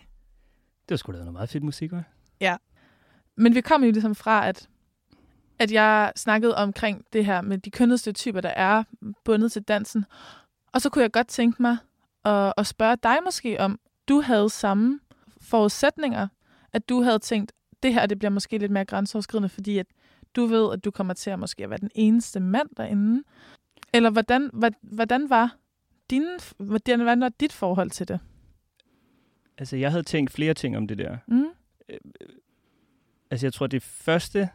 Det var sgu da noget meget fedt musik, var. Ja. Men vi kom jo ligesom fra, at, at jeg snakkede omkring det her med de kønnede stereotyper, der er bundet til dansen. Og så kunne jeg godt tænke mig at, at spørge dig måske om, du havde samme forudsætninger, at du havde tænkt, det her det bliver måske lidt mere grænseoverskridende, fordi at du ved, at du kommer til at måske være den eneste mand derinde. Eller hvordan, hvordan var din, hvordan var dit forhold til det? Altså, jeg havde tænkt flere ting om det der. Mm? Altså, jeg tror, det første,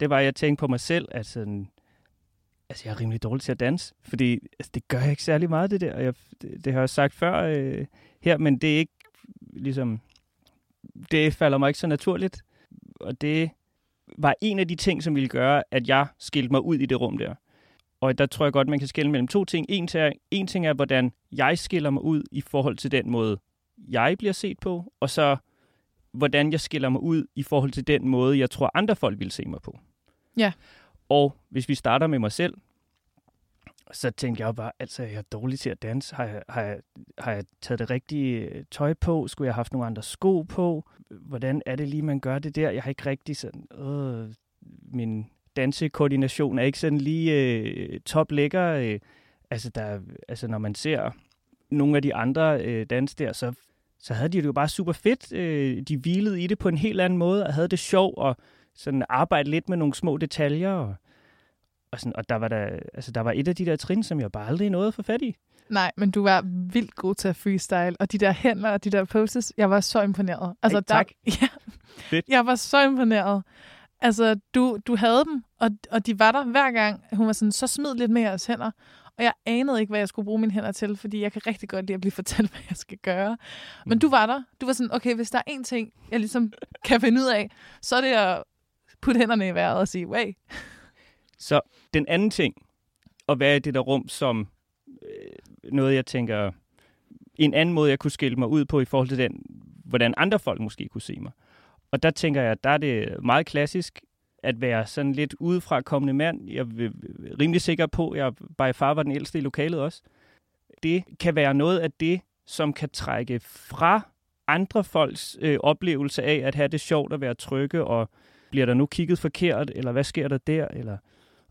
det var, at jeg tænkte på mig selv, at sådan, altså, jeg er rimelig dårlig til at danse, fordi altså, det gør jeg ikke særlig meget, det der. Og jeg, det, det har jeg sagt før øh, her, men det er ikke ligesom, det falder mig ikke så naturligt. Og det var en af de ting, som ville gøre, at jeg skilte mig ud i det rum der. Og der tror jeg godt, man kan skille mellem to ting. En ting, en ting er, hvordan jeg skiller mig ud i forhold til den måde, jeg bliver set på, og så hvordan jeg skiller mig ud i forhold til den måde, jeg tror, andre folk vil se mig på. Ja. Og hvis vi starter med mig selv, så tænkte jeg bare, altså jeg er dårlig til at danse. Har jeg, har, jeg, har jeg taget det rigtige øh, tøj på? Skulle jeg have haft nogle andre sko på? Hvordan er det lige, man gør det der? Jeg har ikke rigtig sådan, øh, min dansekoordination er ikke sådan lige øh, top lækker. Øh, altså, der, altså når man ser nogle af de andre øh, dans der, så, så havde de det jo bare super fedt. Øh, de hvilede i det på en helt anden måde, og havde det sjov, og sådan arbejde lidt med nogle små detaljer, og, og, sådan, og der, var der, altså, der var et af de der trin, som jeg bare aldrig nåede at få fat i. Nej, men du var vildt god til at freestyle, og de der hænder og de der poses, jeg var så imponeret. Altså, Ej, tak. Der, ja, Fedt. jeg var så imponeret. Altså, du, du havde dem, og, og de var der hver gang. Hun var sådan, så smid lidt med jeres hænder. Og jeg anede ikke, hvad jeg skulle bruge mine hænder til, fordi jeg kan rigtig godt lide at blive fortalt, hvad jeg skal gøre. Men Mm. du var der. Du var sådan, okay, hvis der er én ting, jeg ligesom kan finde ud af, så er det at putte hænderne i vejret og sige, way. Så den anden ting, at være i det der rum, som øh, noget, jeg tænker, en anden måde, jeg kunne skille mig ud på i forhold til den, hvordan andre folk måske kunne se mig. Og der tænker jeg, der er det meget klassisk at være sådan lidt udefra kommende mand. Jeg er rimelig sikker på, at jeg by far var den ældste i lokalet også. Det kan være noget af det, som kan trække fra andre folks øh, oplevelse af at have det sjovt at være trygge, og bliver der nu kigget forkert, eller hvad sker der der, eller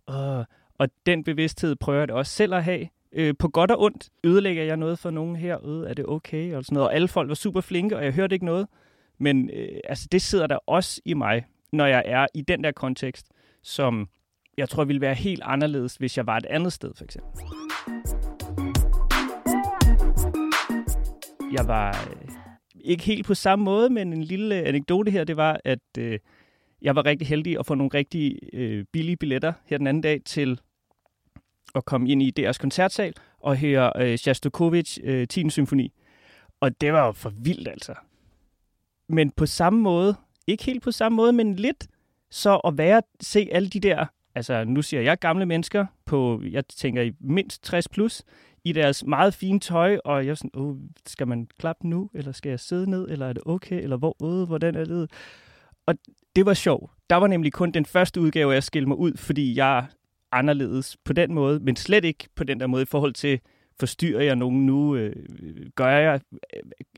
Øh, og den bevidsthed prøver jeg det også selv at have. Øh, på godt og ondt ødelægger jeg noget for nogen her. Øh, er det okay? Og, sådan noget. og alle folk var super flinke, og jeg hørte ikke noget. Men øh, altså, det sidder der også i mig, når jeg er i den der kontekst, som jeg tror ville være helt anderledes, hvis jeg var et andet sted, for eksempel. Jeg var øh, ikke helt på samme måde, men en lille øh, anekdote her, det var, at øh, jeg var rigtig heldig at få nogle rigtig øh, billige billetter her den anden dag til at komme ind i deres koncertsal og høre øh, Shostakovich øh, 10. symfoni. Og det var jo for vildt, altså. Men på samme måde, ikke helt på samme måde, men lidt, så at være, se alle de der, altså nu siger jeg gamle mennesker på, jeg tænker i mindst 60 plus, i deres meget fine tøj, og jeg er sådan, oh, skal man klappe nu, eller skal jeg sidde ned, eller er det okay, eller hvor, øh, hvordan er det? Og det var sjovt. Der var nemlig kun den første udgave, jeg skilte mig ud, fordi jeg er anderledes på den måde, men slet ikke på den der måde i forhold til, forstyrrer jeg nogen nu? Øh, gør jeg,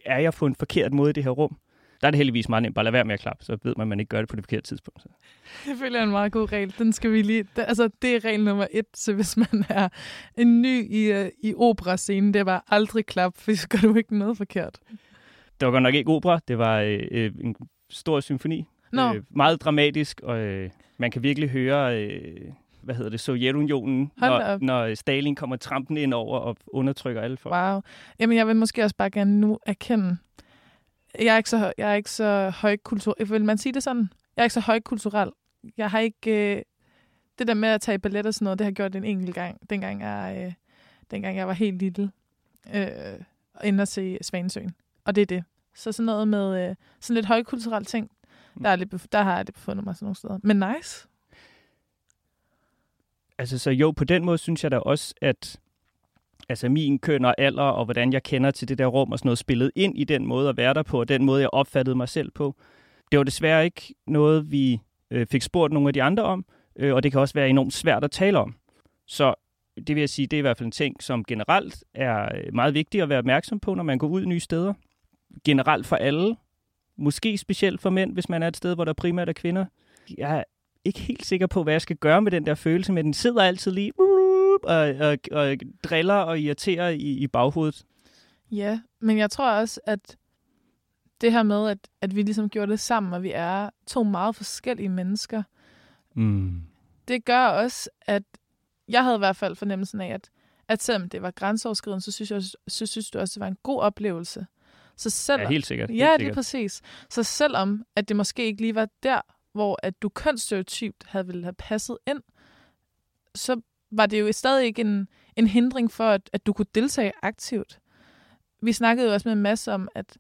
er jeg på en forkert måde i det her rum? Der er det heldigvis meget nemt bare at lade være med at klappe, så ved man, at man ikke gør det på det forkerte tidspunkt. Så. Det føler jeg er en meget god regel. Den skal vi lige... Det, altså, det er regel nummer et, så hvis man er en ny i, uh, i operascenen, det er bare aldrig klap, for så gør du ikke noget forkert. Det var godt nok ikke opera, det var øh, øh, en stor symfoni. Nå. Øh, meget dramatisk, og øh, man kan virkelig høre... Øh, hvad hedder det, Sovjetunionen, når, når Stalin kommer trampen ind over og undertrykker alle folk. Wow. Jamen, jeg vil måske også bare gerne nu erkende, jeg er ikke så, jeg er ikke så højkultur... Vil man sige det sådan? Jeg er ikke så højkulturel. Jeg har ikke... Øh, det der med at tage ballet og sådan noget, det har jeg gjort en enkelt gang, dengang jeg, øh, dengang jeg var helt lille, øh, inden at se Svanesøen. Og det er det. Så sådan noget med øh, sådan lidt højkulturelle ting, der, er lidt, der har jeg det befundet mig sådan nogle steder. Men nice. Altså, så jo, på den måde synes jeg da også, at altså min køn og alder, og hvordan jeg kender til det der rum og sådan noget, spillet ind i den måde at være der på, og den måde, jeg opfattede mig selv på. Det var desværre ikke noget, vi øh, fik spurgt nogle af de andre om, øh, og det kan også være enormt svært at tale om. Så det vil jeg sige, det er i hvert fald en ting, som generelt er øh, meget vigtigt at være opmærksom på, når man går ud nye steder. Generelt for alle. Måske specielt for mænd, hvis man er et sted, hvor der primært er kvinder. Jeg er ikke helt sikker på, hvad jeg skal gøre med den der følelse, men den sidder altid lige uh, og, og, og driller og irriterer i, i baghovedet. Ja, men jeg tror også, at det her med, at, at vi ligesom gjorde det sammen, og vi er to meget forskellige mennesker, Mm. det gør også, at jeg havde i hvert fald fornemmelsen af, at, at selvom det var grænseoverskridende, så synes, jeg, også- så synes du også, det var en god oplevelse. Så selvom, Ja, helt sikkert, helt Ja, det er præcis. Så selvom, at det måske ikke lige var der, hvor at du kønsstereotypt havde ville have passet ind, så var det jo stadig ikke en, en hindring for, at, at du kunne deltage aktivt. Vi snakkede jo også med en masse om, at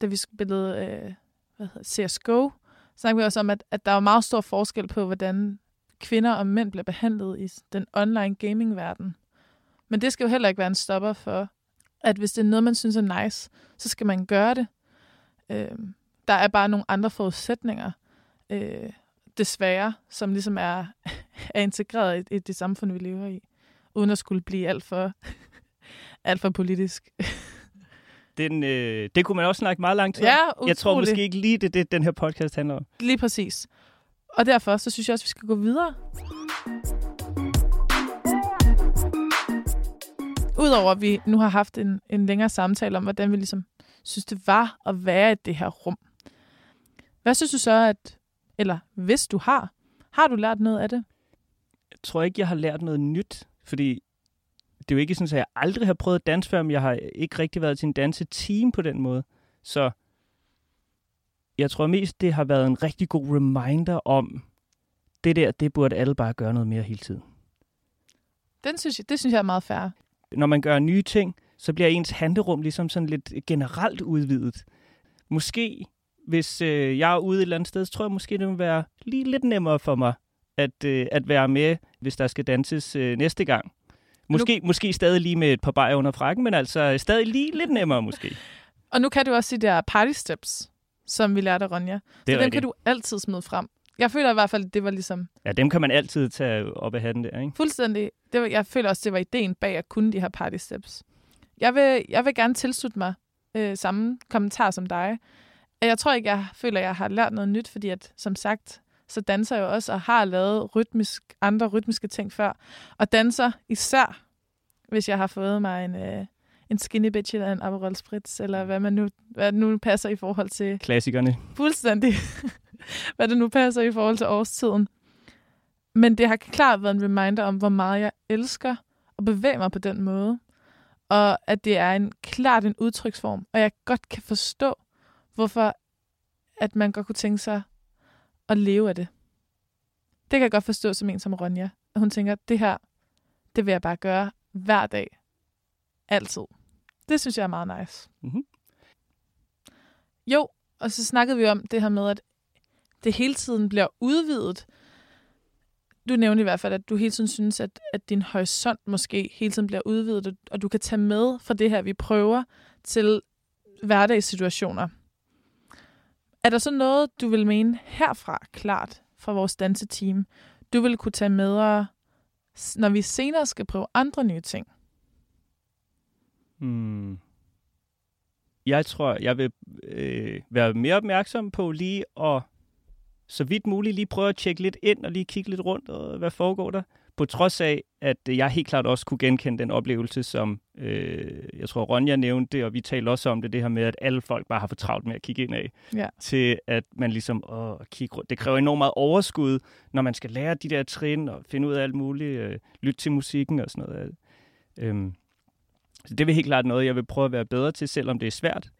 da vi spillede øh, hvad hedder, CSGO, snakkede vi også om, at, at der var meget stor forskel på, hvordan kvinder og mænd bliver behandlet i den online gaming-verden. Men det skal jo heller ikke være en stopper for, at hvis det er noget, man synes er nice, så skal man gøre det. Øh, der er bare nogle andre forudsætninger, øh, desværre, som ligesom er, er integreret i, i det samfund, vi lever i, uden at skulle blive alt for, alt for politisk. Den, øh, det kunne man også snakke meget langt om. Ja, Jeg tror måske ikke lige, det det, den her podcast handler om. Lige præcis. Og derfor, så synes jeg også, vi skal gå videre. Udover at vi nu har haft en, en længere samtale om, hvordan vi ligesom synes, det var at være i det her rum. Hvad synes du så, at, eller hvis du har, har du lært noget af det? Jeg tror ikke, jeg har lært noget nyt, fordi det er jo ikke sådan, at jeg aldrig har prøvet at danse før, men jeg har ikke rigtig været til en danseteam på den måde. Så jeg tror mest, det har været en rigtig god reminder om, det der, det burde alle bare gøre noget mere hele tiden. Den synes jeg, det synes jeg er meget fair. Når man gør nye ting, så bliver ens handerum ligesom sådan lidt generelt udvidet. Måske, hvis øh, jeg er ude et eller andet sted, så tror jeg måske, det vil være lige lidt nemmere for mig at, øh, at være med, hvis der skal danses øh, næste gang. Måske, nu... måske stadig lige med et par bajer under frakken, men altså stadig lige lidt nemmere måske. Og nu kan du også de der party steps, som vi lærte af Ronja. Så dem rigtigt. kan du altid smide frem. Jeg føler i hvert fald, at det var ligesom Ja, dem kan man altid tage op af hatten der, ikke? fuldstændig... Det var, jeg føler også, det var ideen bag at kunne de her party steps. Jeg vil, jeg vil gerne tilslutte mig øh, samme kommentar som dig. Jeg tror ikke, jeg føler, at jeg har lært noget nyt, fordi at, som sagt, så danser jeg jo også og har lavet rytmisk, andre rytmiske ting før. Og danser især, hvis jeg har fået mig en, øh, en skinny bitch eller en Aperol Spritz, eller hvad man nu, hvad nu passer i forhold til Klassikerne. fuldstændig, hvad det nu passer i forhold til årstiden. Men det har klart været en reminder om, hvor meget jeg elsker at bevæge mig på den måde. Og at det er en klart en udtryksform. Og jeg godt kan forstå, hvorfor at man godt kunne tænke sig at leve af det. Det kan jeg godt forstå som en som Ronja. At hun tænker, det her, det vil jeg bare gøre hver dag. Altid. Det synes jeg er meget nice. Mm-hmm. Jo, og så snakkede vi om det her med, at det hele tiden bliver udvidet. Du nævnte i hvert fald, at du hele tiden synes, at, at din horisont måske hele tiden bliver udvidet, og du kan tage med fra det her, vi prøver, til hverdagssituationer. Er der så noget, du vil mene herfra, klart, fra vores danseteam, du vil kunne tage med, når vi senere skal prøve andre nye ting? Hmm. Jeg tror, jeg vil øh, være mere opmærksom på lige at så vidt muligt lige prøve at tjekke lidt ind og lige kigge lidt rundt, og hvad foregår der. På trods af, at jeg helt klart også kunne genkende den oplevelse, som øh, jeg tror Ronja nævnte og vi talte også om det, det her med, at alle folk bare har for travlt med at kigge ind af, Ja. til at man ligesom åh, kigge rundt. Det kræver enormt meget overskud, når man skal lære de der trin og finde ud af alt muligt, øh, lytte til musikken og sådan noget. Øhm, så det vil helt klart noget, jeg vil prøve at være bedre til, selvom det er svært.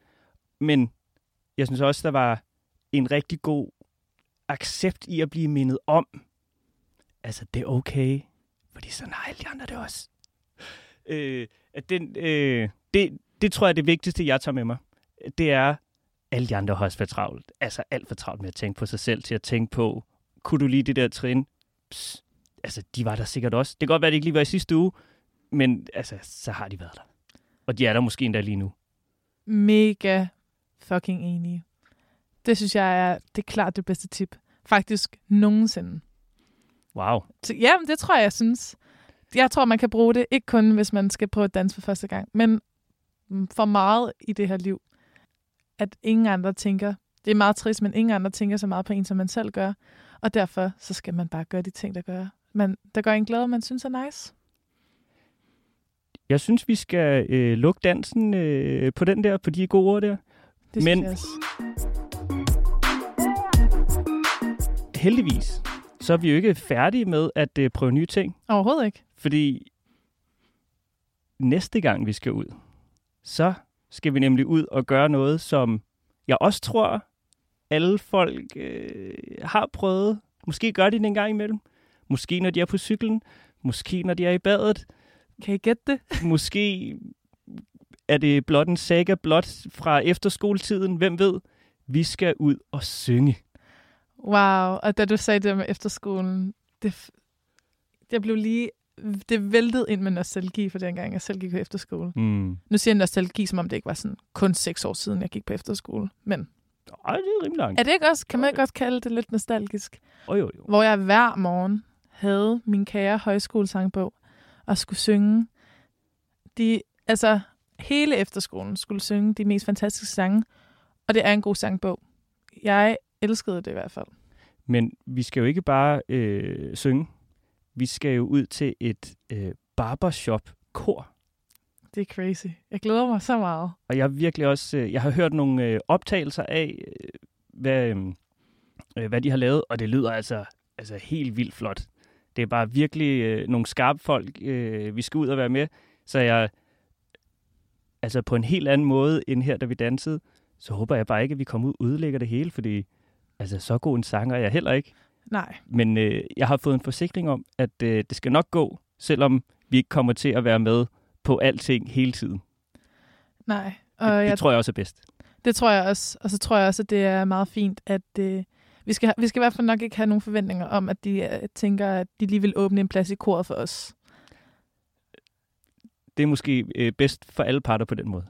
Men jeg synes også, der var en rigtig god accept i at blive mindet om, altså det er okay, fordi sådan har alle de andre det også. Øh, at den, øh, det, det tror jeg er det vigtigste, jeg tager med mig. Det er, alle de andre har også for travlt. Altså alt for travlt med at tænke på sig selv, til at tænke på, kunne du lige det der trin? Pss, altså, de var der sikkert også. Det kan godt være, at det ikke lige var i sidste uge, men altså, så har de været der. Og de er der måske endda lige nu. Mega fucking enig. Det synes jeg er, det er klart det bedste tip. Faktisk nogensinde. Wow. Ja, det tror jeg, jeg synes. Jeg tror, man kan bruge det, ikke kun hvis man skal prøve at danse for første gang, men mm, for meget i det her liv, at ingen andre tænker, det er meget trist, men ingen andre tænker så meget på en, som man selv gør. Og derfor så skal man bare gøre de ting, der gør, man, der gør en glad, man synes er nice. Jeg synes, vi skal øh, lukke dansen øh, på den der, på de gode ord der. Det Men heldigvis, så er vi jo ikke færdige med at øh, prøve nye ting. Overhovedet ikke. Fordi næste gang vi skal ud, så skal vi nemlig ud og gøre noget, som jeg også tror, alle folk øh, har prøvet. Måske gør de det en gang imellem. Måske når de er på cyklen. Måske når de er i badet. Kan I gætte det? Måske er det blot en saga blot fra efterskoletiden. Hvem ved? Vi skal ud og synge. Wow, og da du sagde det med efterskolen, det, jeg blev lige, det væltede ind med nostalgi for dengang, jeg selv gik på efterskole. Mm. Nu siger jeg nostalgi, som om det ikke var sådan kun seks år siden, jeg gik på efterskole. Men Ej, det er rimelig langt. er det ikke også, kan man ikke også kalde det lidt nostalgisk? Oh, jo, jo. Hvor jeg hver morgen havde min kære højskolesangbog og skulle synge. De, altså, hele efterskolen skulle synge de mest fantastiske sange, og det er en god sangbog. Jeg elskede det i hvert fald. Men vi skal jo ikke bare øh, synge. Vi skal jo ud til et øh, barbershop-kor. Det er crazy. Jeg glæder mig så meget. Og jeg har virkelig også, øh, jeg har hørt nogle øh, optagelser af, øh, hvad, øh, øh, hvad de har lavet, og det lyder altså, altså helt vildt flot. Det er bare virkelig øh, nogle skarpe folk, øh, vi skal ud og være med. Så jeg, altså på en helt anden måde end her, da vi dansede, så håber jeg bare ikke, at vi kommer ud og udlægger det hele, fordi altså, så god en sanger er jeg heller ikke. Nej. Men øh, jeg har fået en forsikring om, at øh, det skal nok gå, selvom vi ikke kommer til at være med på alting hele tiden. Nej. Og Og det, jeg, det tror jeg også er bedst. det tror jeg også. Og så tror jeg også, at det er meget fint, at øh, vi, skal, vi skal i hvert fald nok ikke have nogen forventninger om, at de øh, tænker, at de lige vil åbne en plads i koret for os. Det er måske øh, bedst for alle parter på den måde.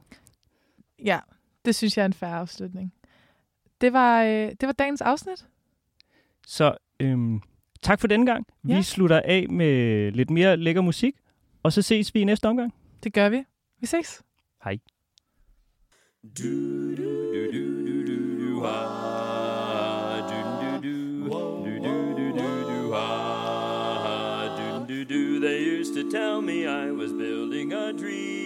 Ja, det synes jeg er en færre afslutning. Det var, øh, det var dagens afsnit. Så øhm, tak for denne gang. Ja. Vi slutter af med lidt mere lækker musik, og så ses vi i næste omgang. Det gør vi. Vi ses. Hej. They used to tell me I was building a dream.